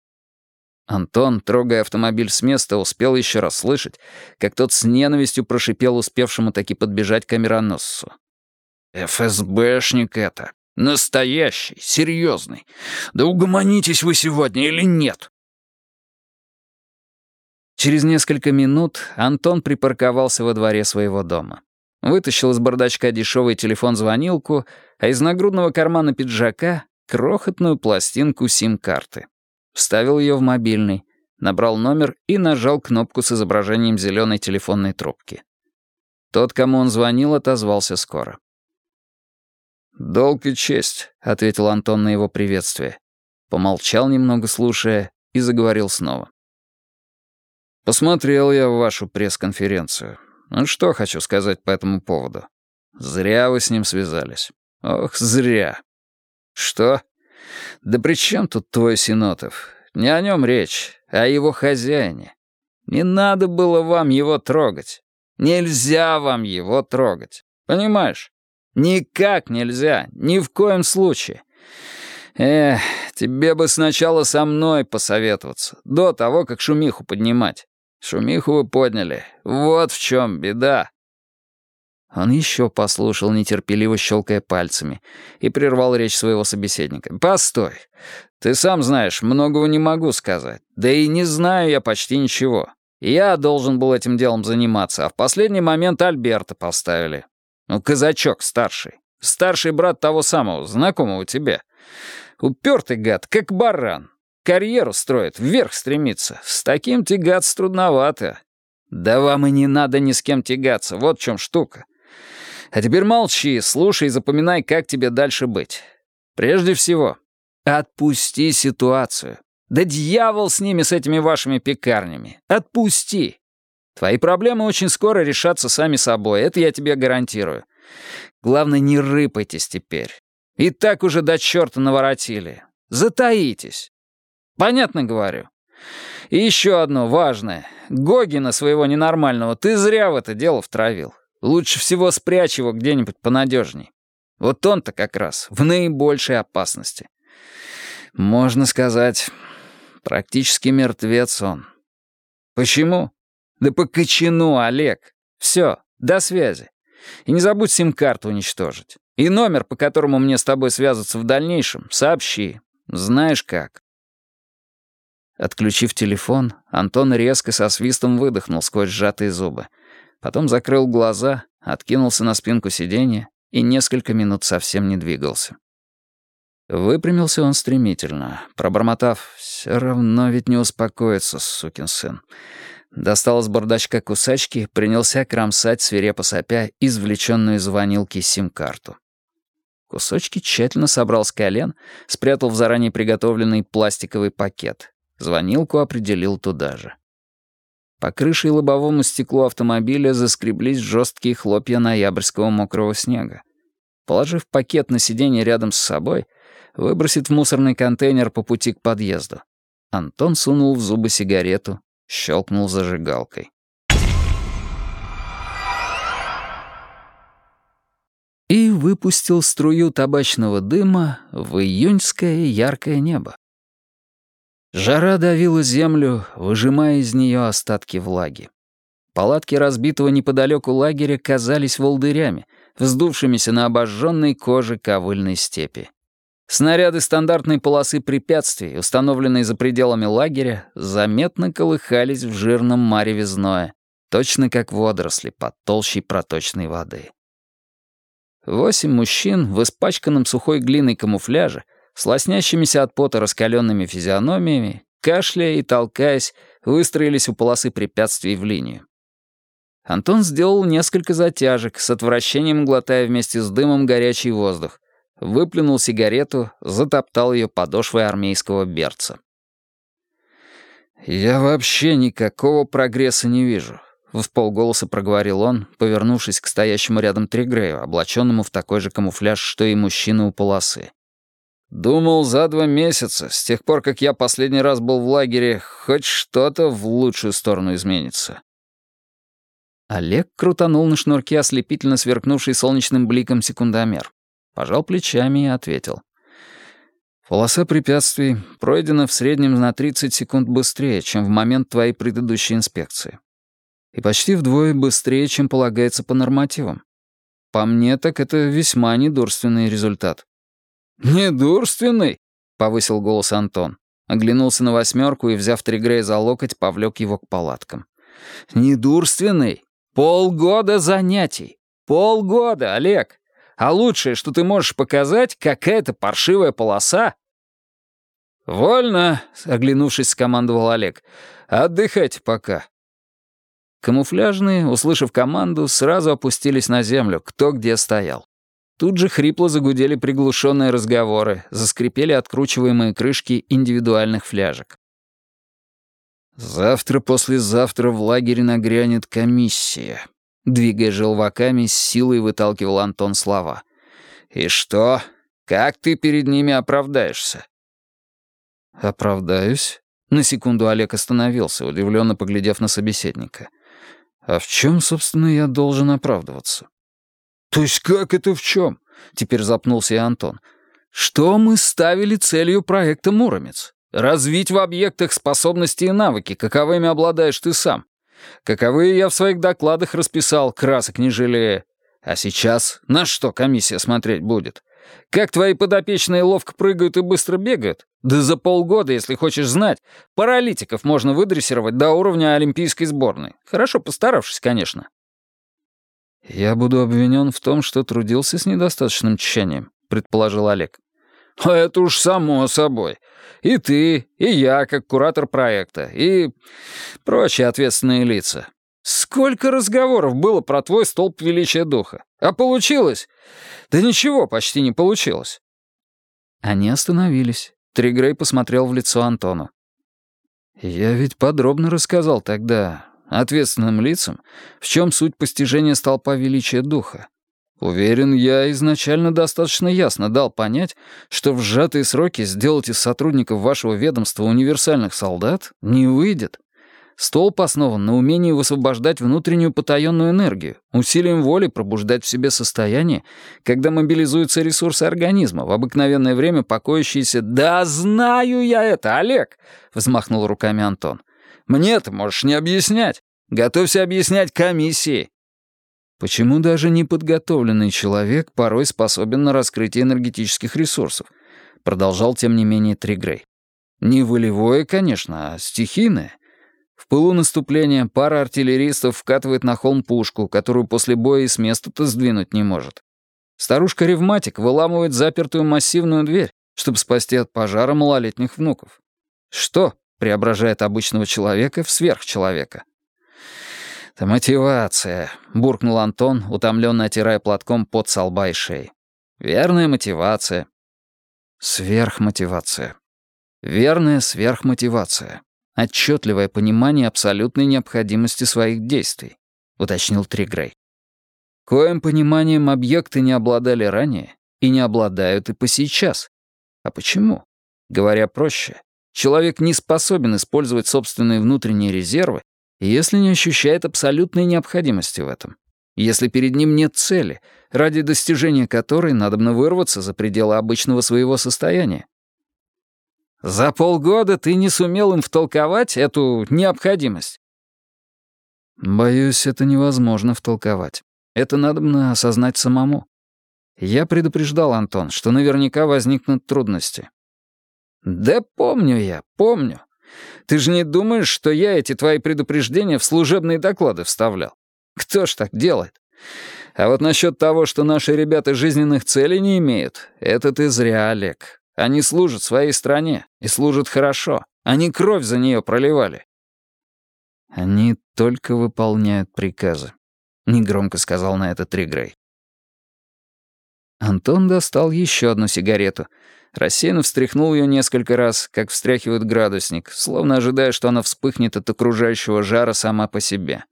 Антон, трогая автомобиль с места, успел еще раз слышать, как тот с ненавистью прошипел успевшему таки подбежать камероносцу. «ФСБшник это. Настоящий, серьезный. Да угомонитесь вы сегодня или нет?» Через несколько минут Антон припарковался во дворе своего дома. Вытащил из бардачка дешевый телефон-звонилку, а из нагрудного кармана пиджака — крохотную пластинку сим-карты вставил ее в мобильный, набрал номер и нажал кнопку с изображением зеленой телефонной трубки. Тот, кому он звонил, отозвался скоро. «Долг и честь», — ответил Антон на его приветствие. Помолчал немного, слушая, и заговорил снова. «Посмотрел я вашу пресс-конференцию. Ну что хочу сказать по этому поводу. Зря вы с ним связались. Ох, зря. Что? Да при чем тут твой Синотов? Не о нем речь, а о его хозяине. Не надо было вам его трогать. Нельзя вам его трогать. Понимаешь? Никак нельзя, ни в коем случае. Эх, тебе бы сначала со мной посоветоваться, до того, как шумиху поднимать. Шумиху вы подняли. Вот в чем беда. Он еще послушал, нетерпеливо щелкая пальцами, и прервал речь своего собеседника. «Постой. Ты сам знаешь, многого не могу сказать. Да и не знаю я почти ничего. Я должен был этим делом заниматься, а в последний момент Альберта поставили. Ну, казачок старший. Старший брат того самого, знакомого тебе. Упертый гад, как баран. Карьеру строит, вверх стремится. С таким тягаться трудновато. Да вам и не надо ни с кем тягаться, вот в чем штука. А теперь молчи, слушай и запоминай, как тебе дальше быть. Прежде всего, Отпусти ситуацию. Да дьявол с ними, с этими вашими пекарнями. Отпусти. Твои проблемы очень скоро решатся сами собой, это я тебе гарантирую. Главное, не рыпайтесь теперь. И так уже до черта наворотили. Затаитесь. Понятно говорю? И еще одно важное. Гогина своего ненормального ты зря в это дело втравил. Лучше всего спрячь его где-нибудь понадежней. Вот он-то как раз в наибольшей опасности. Можно сказать, практически мертвец он. Почему? Да по кочану, Олег. Все, до связи. И не забудь сим-карту уничтожить. И номер, по которому мне с тобой связаться в дальнейшем, сообщи. Знаешь как. Отключив телефон, Антон резко со свистом выдохнул сквозь сжатые зубы. Потом закрыл глаза, откинулся на спинку сиденья и несколько минут совсем не двигался. Выпрямился он стремительно, пробормотав «Все равно ведь не успокоится, сукин сын». Достал из бардачка кусачки, принялся кромсать, свирепо сопя, извлеченную из ванилки сим-карту. Кусочки тщательно собрал с колен, спрятал в заранее приготовленный пластиковый пакет. Звонилку определил туда же. По крыше и лобовому стеклу автомобиля заскреблись жесткие хлопья ноябрьского мокрого снега. Положив пакет на сиденье рядом с собой, выбросит в мусорный контейнер по пути к подъезду. Антон сунул в зубы сигарету, щелкнул зажигалкой. И выпустил струю табачного дыма в июньское яркое небо. Жара давила землю, выжимая из нее остатки влаги. Палатки разбитого неподалеку лагеря казались волдырями, вздувшимися на обожженной коже ковыльной степи. Снаряды стандартной полосы препятствий, установленные за пределами лагеря, заметно колыхались в жирном мареве зноя, точно как водоросли под толщей проточной воды. Восемь мужчин в испачканном сухой глиной камуфляже — с лоснящимися от пота раскаленными физиономиями, кашляя и толкаясь, выстроились у полосы препятствий в линию. Антон сделал несколько затяжек, с отвращением глотая вместе с дымом горячий воздух, выплюнул сигарету, затоптал ее подошвой армейского берца. «Я вообще никакого прогресса не вижу», — в полголоса проговорил он, повернувшись к стоящему рядом Тригрею, облаченному в такой же камуфляж, что и мужчина у полосы. Думал, за два месяца, с тех пор, как я последний раз был в лагере, хоть что-то в лучшую сторону изменится. Олег крутанул на шнурке ослепительно сверкнувший солнечным бликом секундомер. Пожал плечами и ответил. Полоса препятствий пройдена в среднем на 30 секунд быстрее, чем в момент твоей предыдущей инспекции. И почти вдвое быстрее, чем полагается по нормативам. По мне, так это весьма недурственный результат. «Недурственный?» — повысил голос Антон. Оглянулся на восьмерку и, взяв Тригрея за локоть, повлек его к палаткам. «Недурственный? Полгода занятий! Полгода, Олег! А лучшее, что ты можешь показать, какая-то паршивая полоса!» «Вольно!» — оглянувшись, скомандовал Олег. «Отдыхайте пока». Камуфляжные, услышав команду, сразу опустились на землю, кто где стоял. Тут же хрипло загудели приглушенные разговоры, заскрипели откручиваемые крышки индивидуальных фляжек. «Завтра, послезавтра в лагере нагрянет комиссия», — двигая желваками, с силой выталкивал Антон слова. «И что? Как ты перед ними оправдаешься?» «Оправдаюсь?» На секунду Олег остановился, удивленно поглядев на собеседника. «А в чем, собственно, я должен оправдываться?» «То есть как это в чем?» — теперь запнулся и Антон. «Что мы ставили целью проекта «Муромец»? Развить в объектах способности и навыки, каковыми обладаешь ты сам. Каковые я в своих докладах расписал, красок не жалея. А сейчас на что комиссия смотреть будет? Как твои подопечные ловко прыгают и быстро бегают? Да за полгода, если хочешь знать, паралитиков можно выдрессировать до уровня олимпийской сборной. Хорошо постаравшись, конечно. «Я буду обвинен в том, что трудился с недостаточным тщанием», — предположил Олег. «А это уж само собой. И ты, и я, как куратор проекта, и прочие ответственные лица. Сколько разговоров было про твой столб величия духа. А получилось? Да ничего почти не получилось». Они остановились. Тригрей посмотрел в лицо Антону. «Я ведь подробно рассказал тогда ответственным лицам, в чем суть постижения столпа величия духа. Уверен, я изначально достаточно ясно дал понять, что в сжатые сроки сделать из сотрудников вашего ведомства универсальных солдат не выйдет. Столб основан на умении высвобождать внутреннюю потаенную энергию, усилием воли пробуждать в себе состояние, когда мобилизуются ресурсы организма, в обыкновенное время покоящиеся «Да знаю я это, Олег!» — взмахнул руками Антон. «Мне ты можешь не объяснять. Готовься объяснять комиссии». Почему даже неподготовленный человек порой способен на раскрытие энергетических ресурсов? Продолжал, тем не менее, Тригрей. Не волевое, конечно, а стихийное — в пылу наступления пара артиллеристов вкатывает на холм пушку, которую после боя и с места-то сдвинуть не может. Старушка-ревматик выламывает запертую массивную дверь, чтобы спасти от пожара малолетних внуков. Что преображает обычного человека в сверхчеловека? «Это мотивация», — буркнул Антон, утомленно отирая платком под со лба и шеи. «Верная мотивация». Сверхмотивация. Верная сверхмотивация. Отчетливое понимание абсолютной необходимости своих действий, уточнил Тригрей. Коим пониманием объекты не обладали ранее и не обладают и по сейчас. А почему? Говоря проще, человек не способен использовать собственные внутренние резервы, если не ощущает абсолютной необходимости в этом. Если перед ним нет цели, ради достижения которой надобно вырваться за пределы обычного своего состояния. За полгода ты не сумел им втолковать эту необходимость?» «Боюсь, это невозможно втолковать. Это надо осознать самому. Я предупреждал, Антон, что наверняка возникнут трудности». «Да помню я, помню. Ты же не думаешь, что я эти твои предупреждения в служебные доклады вставлял? Кто ж так делает? А вот насчет того, что наши ребята жизненных целей не имеют, это ты зря, Олег. Они служат своей стране и служат хорошо. Они кровь за нее проливали. Они только выполняют приказы, негромко сказал на это Тригрей. Антон достал еще одну сигарету. Рассеянно встряхнул ее несколько раз, как встряхивает градусник, словно ожидая, что она вспыхнет от окружающего жара сама по себе.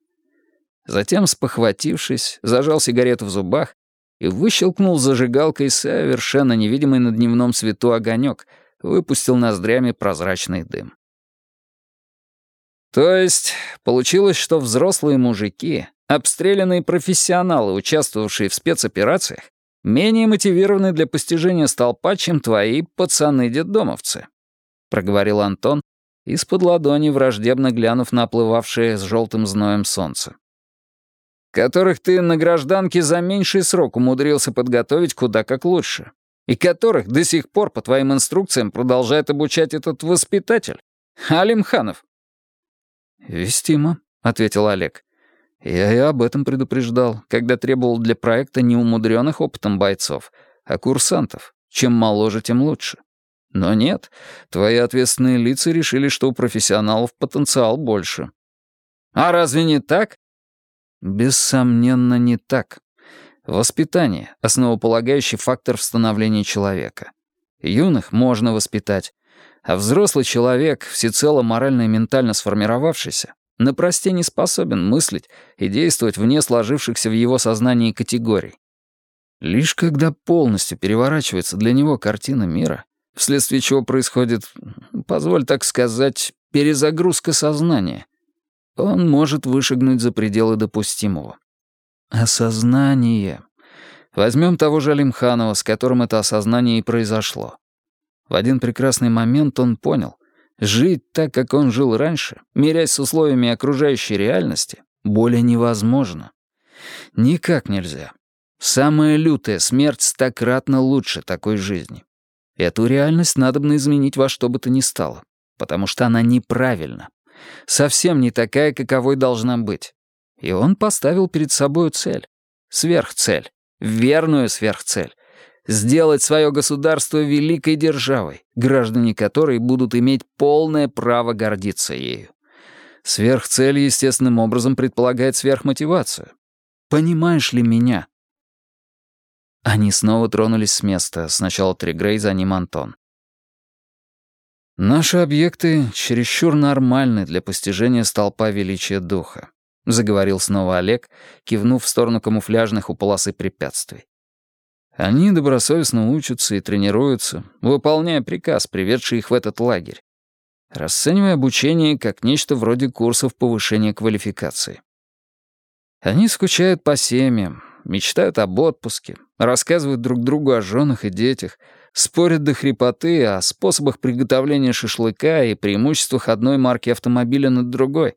Затем, спохватившись, зажал сигарету в зубах и выщелкнул зажигалкой совершенно невидимый на дневном свету огонек, выпустил ноздрями прозрачный дым. То есть получилось, что взрослые мужики, обстрелянные профессионалы, участвовавшие в спецоперациях, менее мотивированы для постижения столпа, чем твои пацаны-детдомовцы», — проговорил Антон, из-под ладони враждебно глянув на оплывавшее с желтым зноем солнце которых ты на гражданке за меньший срок умудрился подготовить куда как лучше, и которых до сих пор по твоим инструкциям продолжает обучать этот воспитатель, Алимханов. «Вестимо», — ответил Олег. «Я и об этом предупреждал, когда требовал для проекта не умудренных опытом бойцов, а курсантов. Чем моложе, тем лучше. Но нет, твои ответственные лица решили, что у профессионалов потенциал больше». «А разве не так?» Бессомненно, не так. Воспитание — основополагающий фактор в становлении человека. Юных можно воспитать, а взрослый человек, всецело морально и ментально сформировавшийся, на просте не способен мыслить и действовать вне сложившихся в его сознании категорий. Лишь когда полностью переворачивается для него картина мира, вследствие чего происходит, позволь так сказать, перезагрузка сознания — он может вышагнуть за пределы допустимого. Осознание. Возьмем того же Алимханова, с которым это осознание и произошло. В один прекрасный момент он понял, жить так, как он жил раньше, мирясь с условиями окружающей реальности, более невозможно. Никак нельзя. Самая лютая смерть стократно лучше такой жизни. Эту реальность надо изменить во что бы то ни стало, потому что она неправильна совсем не такая, каковой должна быть. И он поставил перед собой цель. Сверхцель. Верную сверхцель. Сделать свое государство великой державой, граждане которой будут иметь полное право гордиться ею. Сверхцель естественным образом предполагает сверхмотивацию. Понимаешь ли меня? Они снова тронулись с места, сначала Тригрей, за ним Антон. «Наши объекты чересчур нормальны для постижения столпа величия духа», — заговорил снова Олег, кивнув в сторону камуфляжных у полосы препятствий. «Они добросовестно учатся и тренируются, выполняя приказ, приведший их в этот лагерь, расценивая обучение как нечто вроде курсов повышения квалификации. Они скучают по семьям, мечтают об отпуске, рассказывают друг другу о женах и детях, спорят до хрипоты о способах приготовления шашлыка и преимуществах одной марки автомобиля над другой.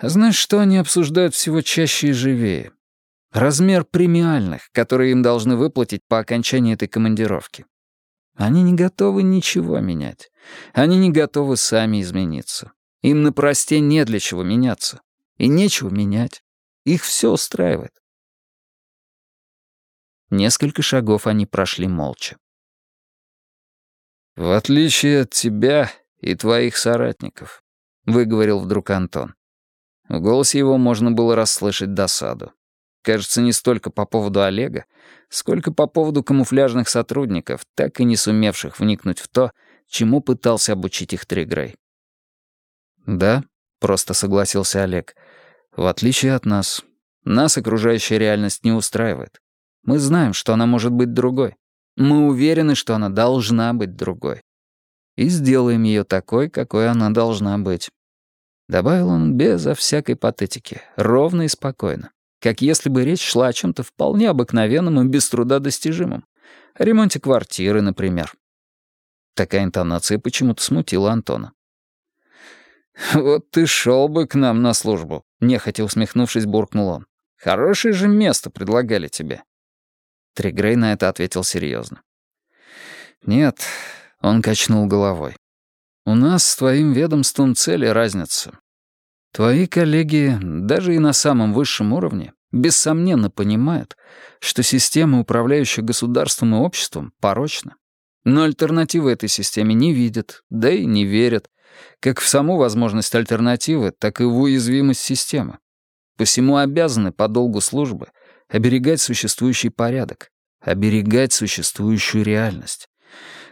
Знаешь, что они обсуждают всего чаще и живее? Размер премиальных, которые им должны выплатить по окончании этой командировки. Они не готовы ничего менять. Они не готовы сами измениться. Им на просте не для чего меняться. И нечего менять. Их все устраивает. Несколько шагов они прошли молча. «В отличие от тебя и твоих соратников», — выговорил вдруг Антон. В голосе его можно было расслышать досаду. Кажется, не столько по поводу Олега, сколько по поводу камуфляжных сотрудников, так и не сумевших вникнуть в то, чему пытался обучить их Тригрей. «Да», — просто согласился Олег, — «в отличие от нас. Нас окружающая реальность не устраивает. Мы знаем, что она может быть другой. Мы уверены, что она должна быть другой. И сделаем ее такой, какой она должна быть». Добавил он безо всякой патетики, ровно и спокойно как если бы речь шла о чем-то вполне обыкновенном и без труда достижимом. О ремонте квартиры, например. Такая интонация почему-то смутила Антона. «Вот ты шел бы к нам на службу», — нехотя усмехнувшись, буркнул он. «Хорошее же место предлагали тебе». Тригрей на это ответил серьезно. «Нет», — он качнул головой. «У нас с твоим ведомством цели разница. Твои коллеги, даже и на самом высшем уровне, бессомненно понимают, что система, управляющая государством и обществом, порочна. Но альтернативы этой системе не видят, да и не верят, как в саму возможность альтернативы, так и в уязвимость системы. Посему обязаны по долгу службы оберегать существующий порядок, оберегать существующую реальность.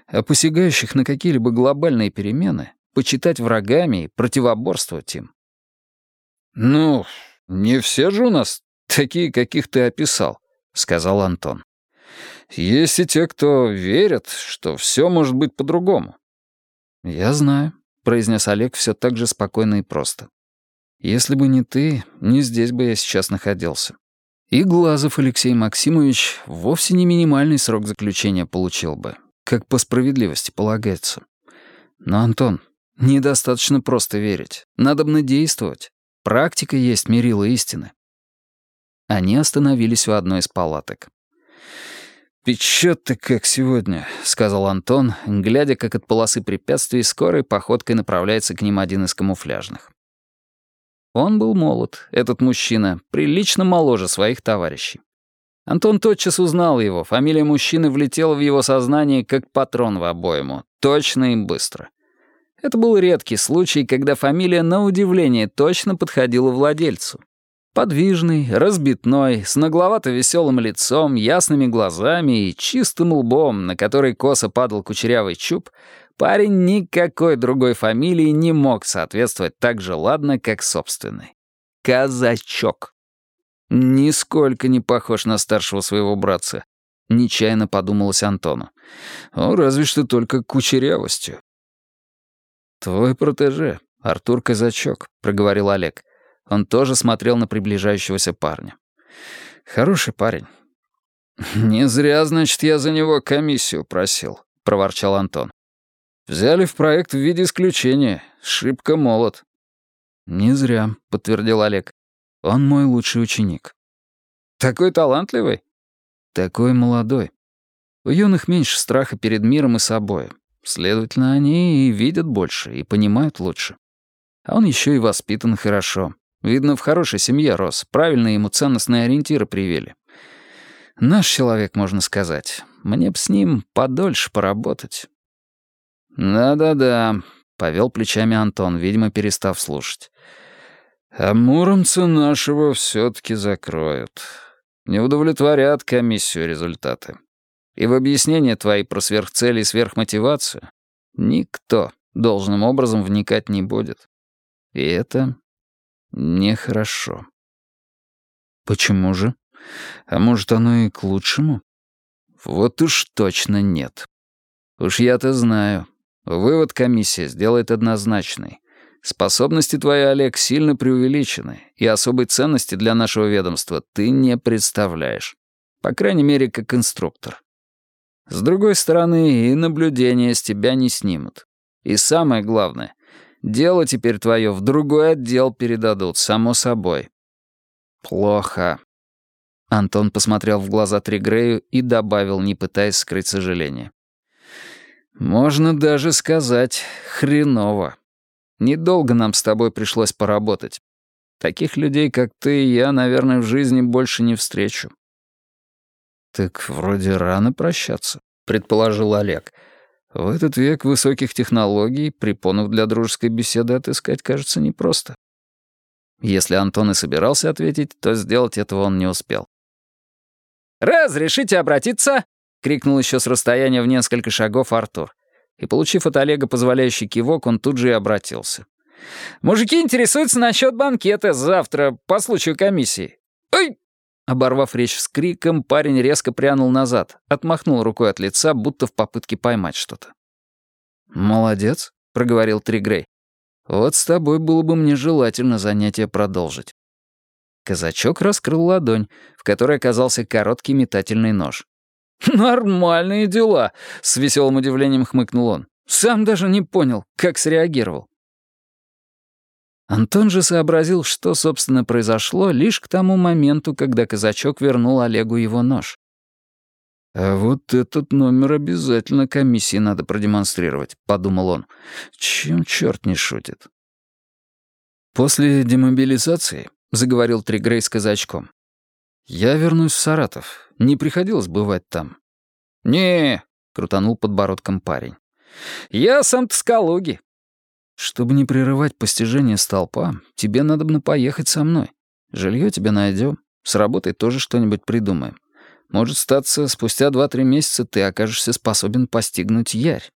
А посягающих на какие-либо глобальные перемены почитать врагами и противоборствовать им. «Ну, не все же у нас такие, каких ты описал», — сказал Антон. «Есть и те, кто верят, что все может быть по-другому». «Я знаю», — произнес Олег все так же спокойно и просто. «Если бы не ты, не здесь бы я сейчас находился». И Глазов Алексей Максимович вовсе не минимальный срок заключения получил бы, как по справедливости полагается. Но, Антон, недостаточно просто верить. Надо бы действовать. Практика есть мерило истины. Они остановились у одной из палаток. «Печет ты как сегодня», — сказал Антон, глядя, как от полосы препятствий скорой походкой направляется к ним один из камуфляжных. Он был молод, этот мужчина, прилично моложе своих товарищей. Антон тотчас узнал его, фамилия мужчины влетела в его сознание, как патрон в обойму, точно и быстро. Это был редкий случай, когда фамилия на удивление точно подходила владельцу. Подвижный, разбитной, с нагловато-веселым лицом, ясными глазами и чистым лбом, на который косо падал кучерявый чуб, парень никакой другой фамилии не мог соответствовать так же ладно, как собственной. Казачок. Нисколько не похож на старшего своего братца. Нечаянно подумалось Антону. О, разве что только кучерявостью. «Твой протеже, Артур Казачок», — проговорил Олег. Он тоже смотрел на приближающегося парня. «Хороший парень». «Не зря, значит, я за него комиссию просил», — проворчал Антон. «Взяли в проект в виде исключения. Шибко молод». «Не зря», — подтвердил Олег. «Он мой лучший ученик». «Такой талантливый?» «Такой молодой. У юных меньше страха перед миром и собой. Следовательно, они и видят больше, и понимают лучше. А он еще и воспитан хорошо. Видно, в хорошей семье рос, правильно ему ценностные ориентиры привели. Наш человек, можно сказать. Мне б с ним подольше поработать. «Да-да-да», — повел плечами Антон, видимо, перестав слушать. «А муромца нашего все-таки закроют. Не удовлетворят комиссию результаты. И в объяснение твоей про сверхцели и сверхмотивацию никто должным образом вникать не будет. И это нехорошо. Почему же? А может, оно и к лучшему? Вот уж точно нет. Уж я-то знаю. Вывод комиссия сделает однозначный. Способности твои, Олег, сильно преувеличены, и особой ценности для нашего ведомства ты не представляешь. По крайней мере, как инструктор. С другой стороны, и наблюдения с тебя не снимут. И самое главное, дело теперь твое в другой отдел передадут, само собой. Плохо. Антон посмотрел в глаза Тригрею и добавил, не пытаясь скрыть сожаление. «Можно даже сказать, хреново. Недолго нам с тобой пришлось поработать. Таких людей, как ты, я, наверное, в жизни больше не встречу». «Так вроде рано прощаться», — предположил Олег. «В этот век высоких технологий препонов для дружеской беседы отыскать, кажется, непросто». Если Антон и собирался ответить, то сделать этого он не успел. «Разрешите обратиться?» — крикнул еще с расстояния в несколько шагов Артур. И, получив от Олега позволяющий кивок, он тут же и обратился. «Мужики интересуются насчет банкета завтра по случаю комиссии». «Ой!» Оборвав речь с криком, парень резко прянул назад, отмахнул рукой от лица, будто в попытке поймать что-то. «Молодец», — проговорил Тригрей. «Вот с тобой было бы мне желательно занятие продолжить». Казачок раскрыл ладонь, в которой оказался короткий метательный нож. «Нормальные дела», — с веселым удивлением хмыкнул он. «Сам даже не понял, как среагировал». Антон же сообразил, что, собственно, произошло лишь к тому моменту, когда казачок вернул Олегу его нож. «А вот этот номер обязательно комиссии надо продемонстрировать», — подумал он. «Чем черт не шутит?» После демобилизации — заговорил Тригрей с казачком. «Я вернусь в Саратов. Не приходилось бывать там». «Не», — крутанул подбородком парень. «Я сам-то с Калуги». «Чтобы не прерывать постижение столпа, тебе надо бы поехать со мной. Жилье тебе найдем. С работой тоже что-нибудь придумаем. Может, статься, спустя два-три месяца ты окажешься способен постигнуть Ярь».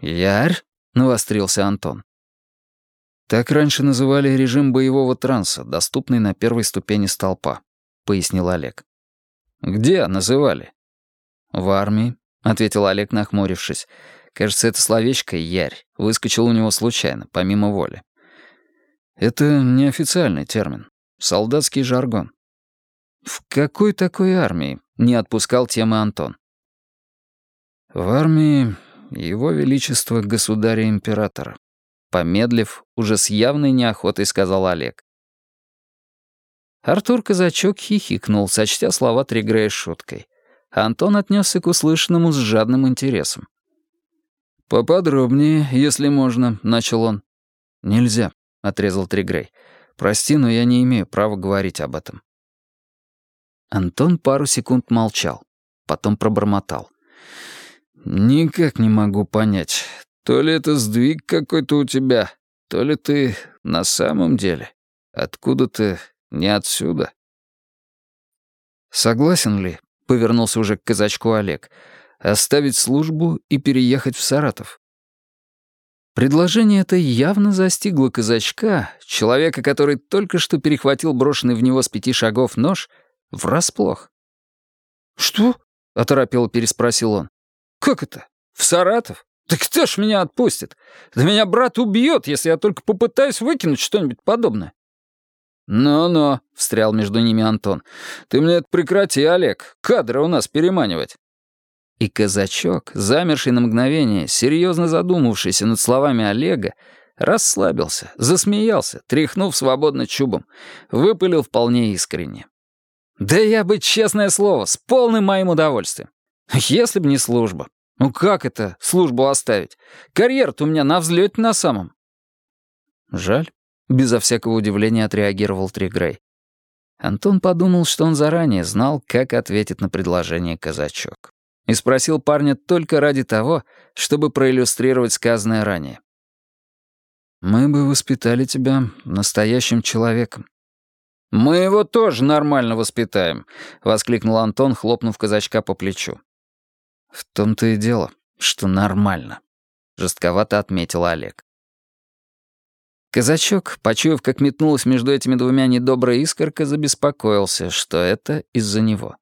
«Ярь?» — навострился Антон. «Так раньше называли режим боевого транса, доступный на первой ступени столпа», — пояснил Олег. «Где называли?» «В армии», — ответил Олег, нахмурившись. «Кажется, это словечко «ярь» выскочило у него случайно, помимо воли». «Это неофициальный термин. Солдатский жаргон». «В какой такой армии?» — не отпускал темы Антон. «В армии Его Величество Государя-Императора», Помедлив, уже с явной неохотой сказал Олег. Артур Казачок хихикнул, сочтя слова Тригрея шуткой. Антон отнесся к услышанному с жадным интересом. «Поподробнее, если можно», — начал он. «Нельзя», — отрезал Тригрей. «Прости, но я не имею права говорить об этом». Антон пару секунд молчал, потом пробормотал. «Никак не могу понять. То ли это сдвиг какой-то у тебя, то ли ты на самом деле. Откуда ты не отсюда. Согласен ли, повернулся уже к казачку Олег, оставить службу и переехать в Саратов? Предложение это явно застигло казачка, человека, который только что перехватил брошенный в него с пяти шагов нож, врасплох. «Что?» — оторопело переспросил он. «Как это? В Саратов? «Да кто ж меня отпустит? Да меня брат убьет, если я только попытаюсь выкинуть что-нибудь подобное». «Ну-ну», — встрял между ними Антон. «Ты мне это прекрати, Олег. Кадры у нас переманивать». И казачок, замерший на мгновение, серьезно задумавшийся над словами Олега, расслабился, засмеялся, тряхнув свободно чубом, выпалил вполне искренне. «Да я бы, честное слово, с полным моим удовольствием. Если бы не служба. «Ну как это, службу оставить? Карьер-то у меня на взлете на самом». «Жаль», — безо всякого удивления отреагировал Тригрей. Антон подумал, что он заранее знал, как ответит на предложение казачок. И спросил парня только ради того, чтобы проиллюстрировать сказанное ранее. «Мы бы воспитали тебя настоящим человеком». «Мы его тоже нормально воспитаем», — воскликнул Антон, хлопнув казачка по плечу. В том-то и дело, что нормально. жестковато отметил Олег. Казачок, почуяв, как метнулась между этими двумя недобрая искорка, забеспокоился, что это из-за него.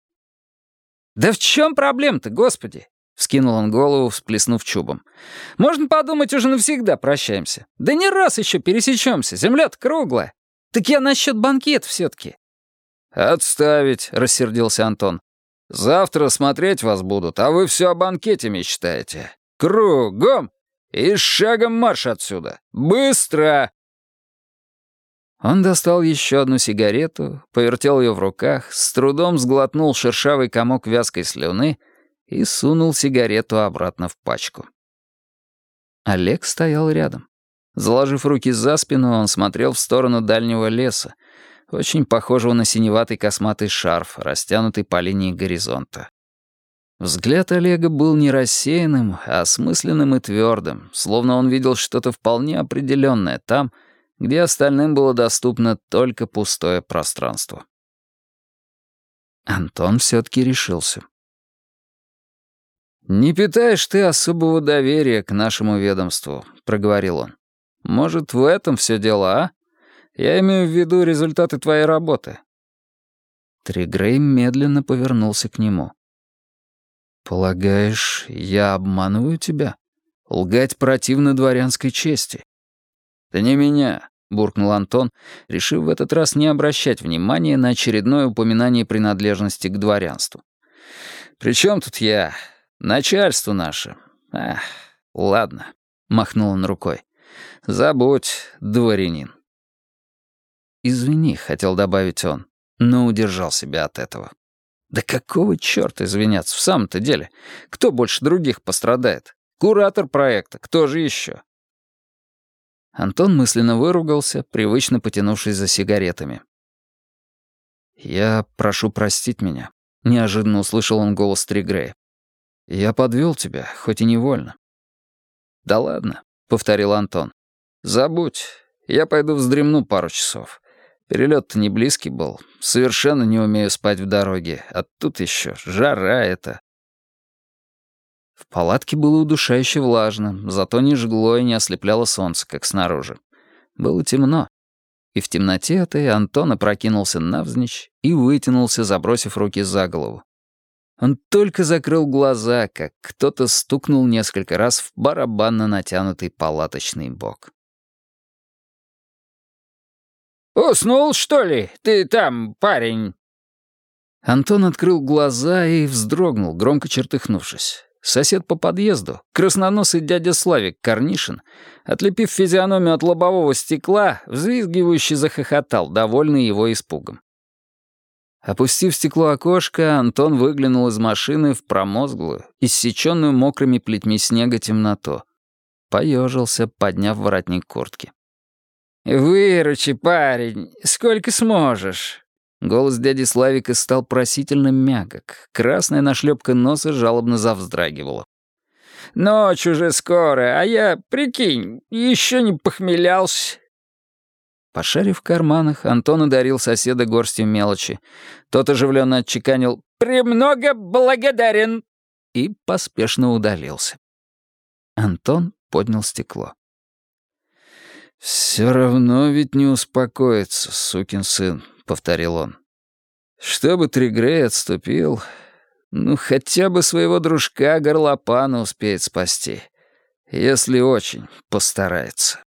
«Да в чем проблема-то, господи?» — вскинул он голову, всплеснув чубом. «Можно подумать, уже навсегда прощаемся. Да не раз еще пересечемся, земля-то круглая. Так я насчет банкета все-таки». «Отставить», — рассердился Антон. «Завтра смотреть вас будут, а вы все о банкете мечтаете. Кругом! И шагом марш отсюда! Быстро!» Он достал еще одну сигарету, повертел ее в руках, с трудом сглотнул шершавый комок вязкой слюны и сунул сигарету обратно в пачку. Олег стоял рядом. Заложив руки за спину, он смотрел в сторону дальнего леса, очень похожего на синеватый косматый шарф, растянутый по линии горизонта. Взгляд Олега был не рассеянным, а осмысленным и твердым, словно он видел что-то вполне определенное там — где остальным было доступно только пустое пространство. Антон все-таки решился. «Не питаешь ты особого доверия к нашему ведомству», — проговорил он. «Может, в этом все дело, а? Я имею в виду результаты твоей работы». Тригрей медленно повернулся к нему. «Полагаешь, я обманываю тебя? Лгать противно дворянской чести. «Да не меня», — буркнул Антон, решив в этот раз не обращать внимания на очередное упоминание принадлежности к дворянству. «При чем тут я? Начальство наше. Ах, ладно», — махнул он рукой. «Забудь, дворянин». «Извини», — хотел добавить он, но удержал себя от этого. «Да какого черта извиняться в самом-то деле? Кто больше других пострадает? Куратор проекта, кто же еще? Антон мысленно выругался, привычно потянувшись за сигаретами. «Я прошу простить меня», — неожиданно услышал он голос Тригрея. «Я подвел тебя, хоть и невольно». «Да ладно», — повторил Антон. «Забудь, я пойду вздремну пару часов. Перелет-то не близкий был, совершенно не умею спать в дороге, а тут еще жара это. В палатке было удушающе влажно, зато не жгло и не ослепляло солнце, как снаружи. Было темно. И в темноте этой Антон опрокинулся навзничь и вытянулся, забросив руки за голову. Он только закрыл глаза, как кто-то стукнул несколько раз в барабанно натянутый палаточный бок. «Уснул, что ли, ты там, парень?» Антон открыл глаза и вздрогнул, громко чертыхнувшись. Сосед по подъезду, красноносый дядя Славик Корнишин, отлепив физиономию от лобового стекла, взвизгивающе захохотал, довольный его испугом. Опустив стекло окошко, Антон выглянул из машины в промозглую, иссеченную мокрыми плетьми снега темноту. Поежился, подняв воротник куртки. «Выручи, парень, сколько сможешь». Голос дяди Славика стал просительно мягок. Красная нашлепка носа жалобно завздрагивала. «Ночь уже скоро, а я, прикинь, еще не похмелялся». Пошарив в карманах, Антон одарил соседа горстью мелочи. Тот оживленно отчеканил «Премного благодарен» и поспешно удалился. Антон поднял стекло. «Все равно ведь не успокоится, сукин сын», — повторил он. «Чтобы Тригрей отступил, ну, хотя бы своего дружка Горлопана успеет спасти, если очень постарается».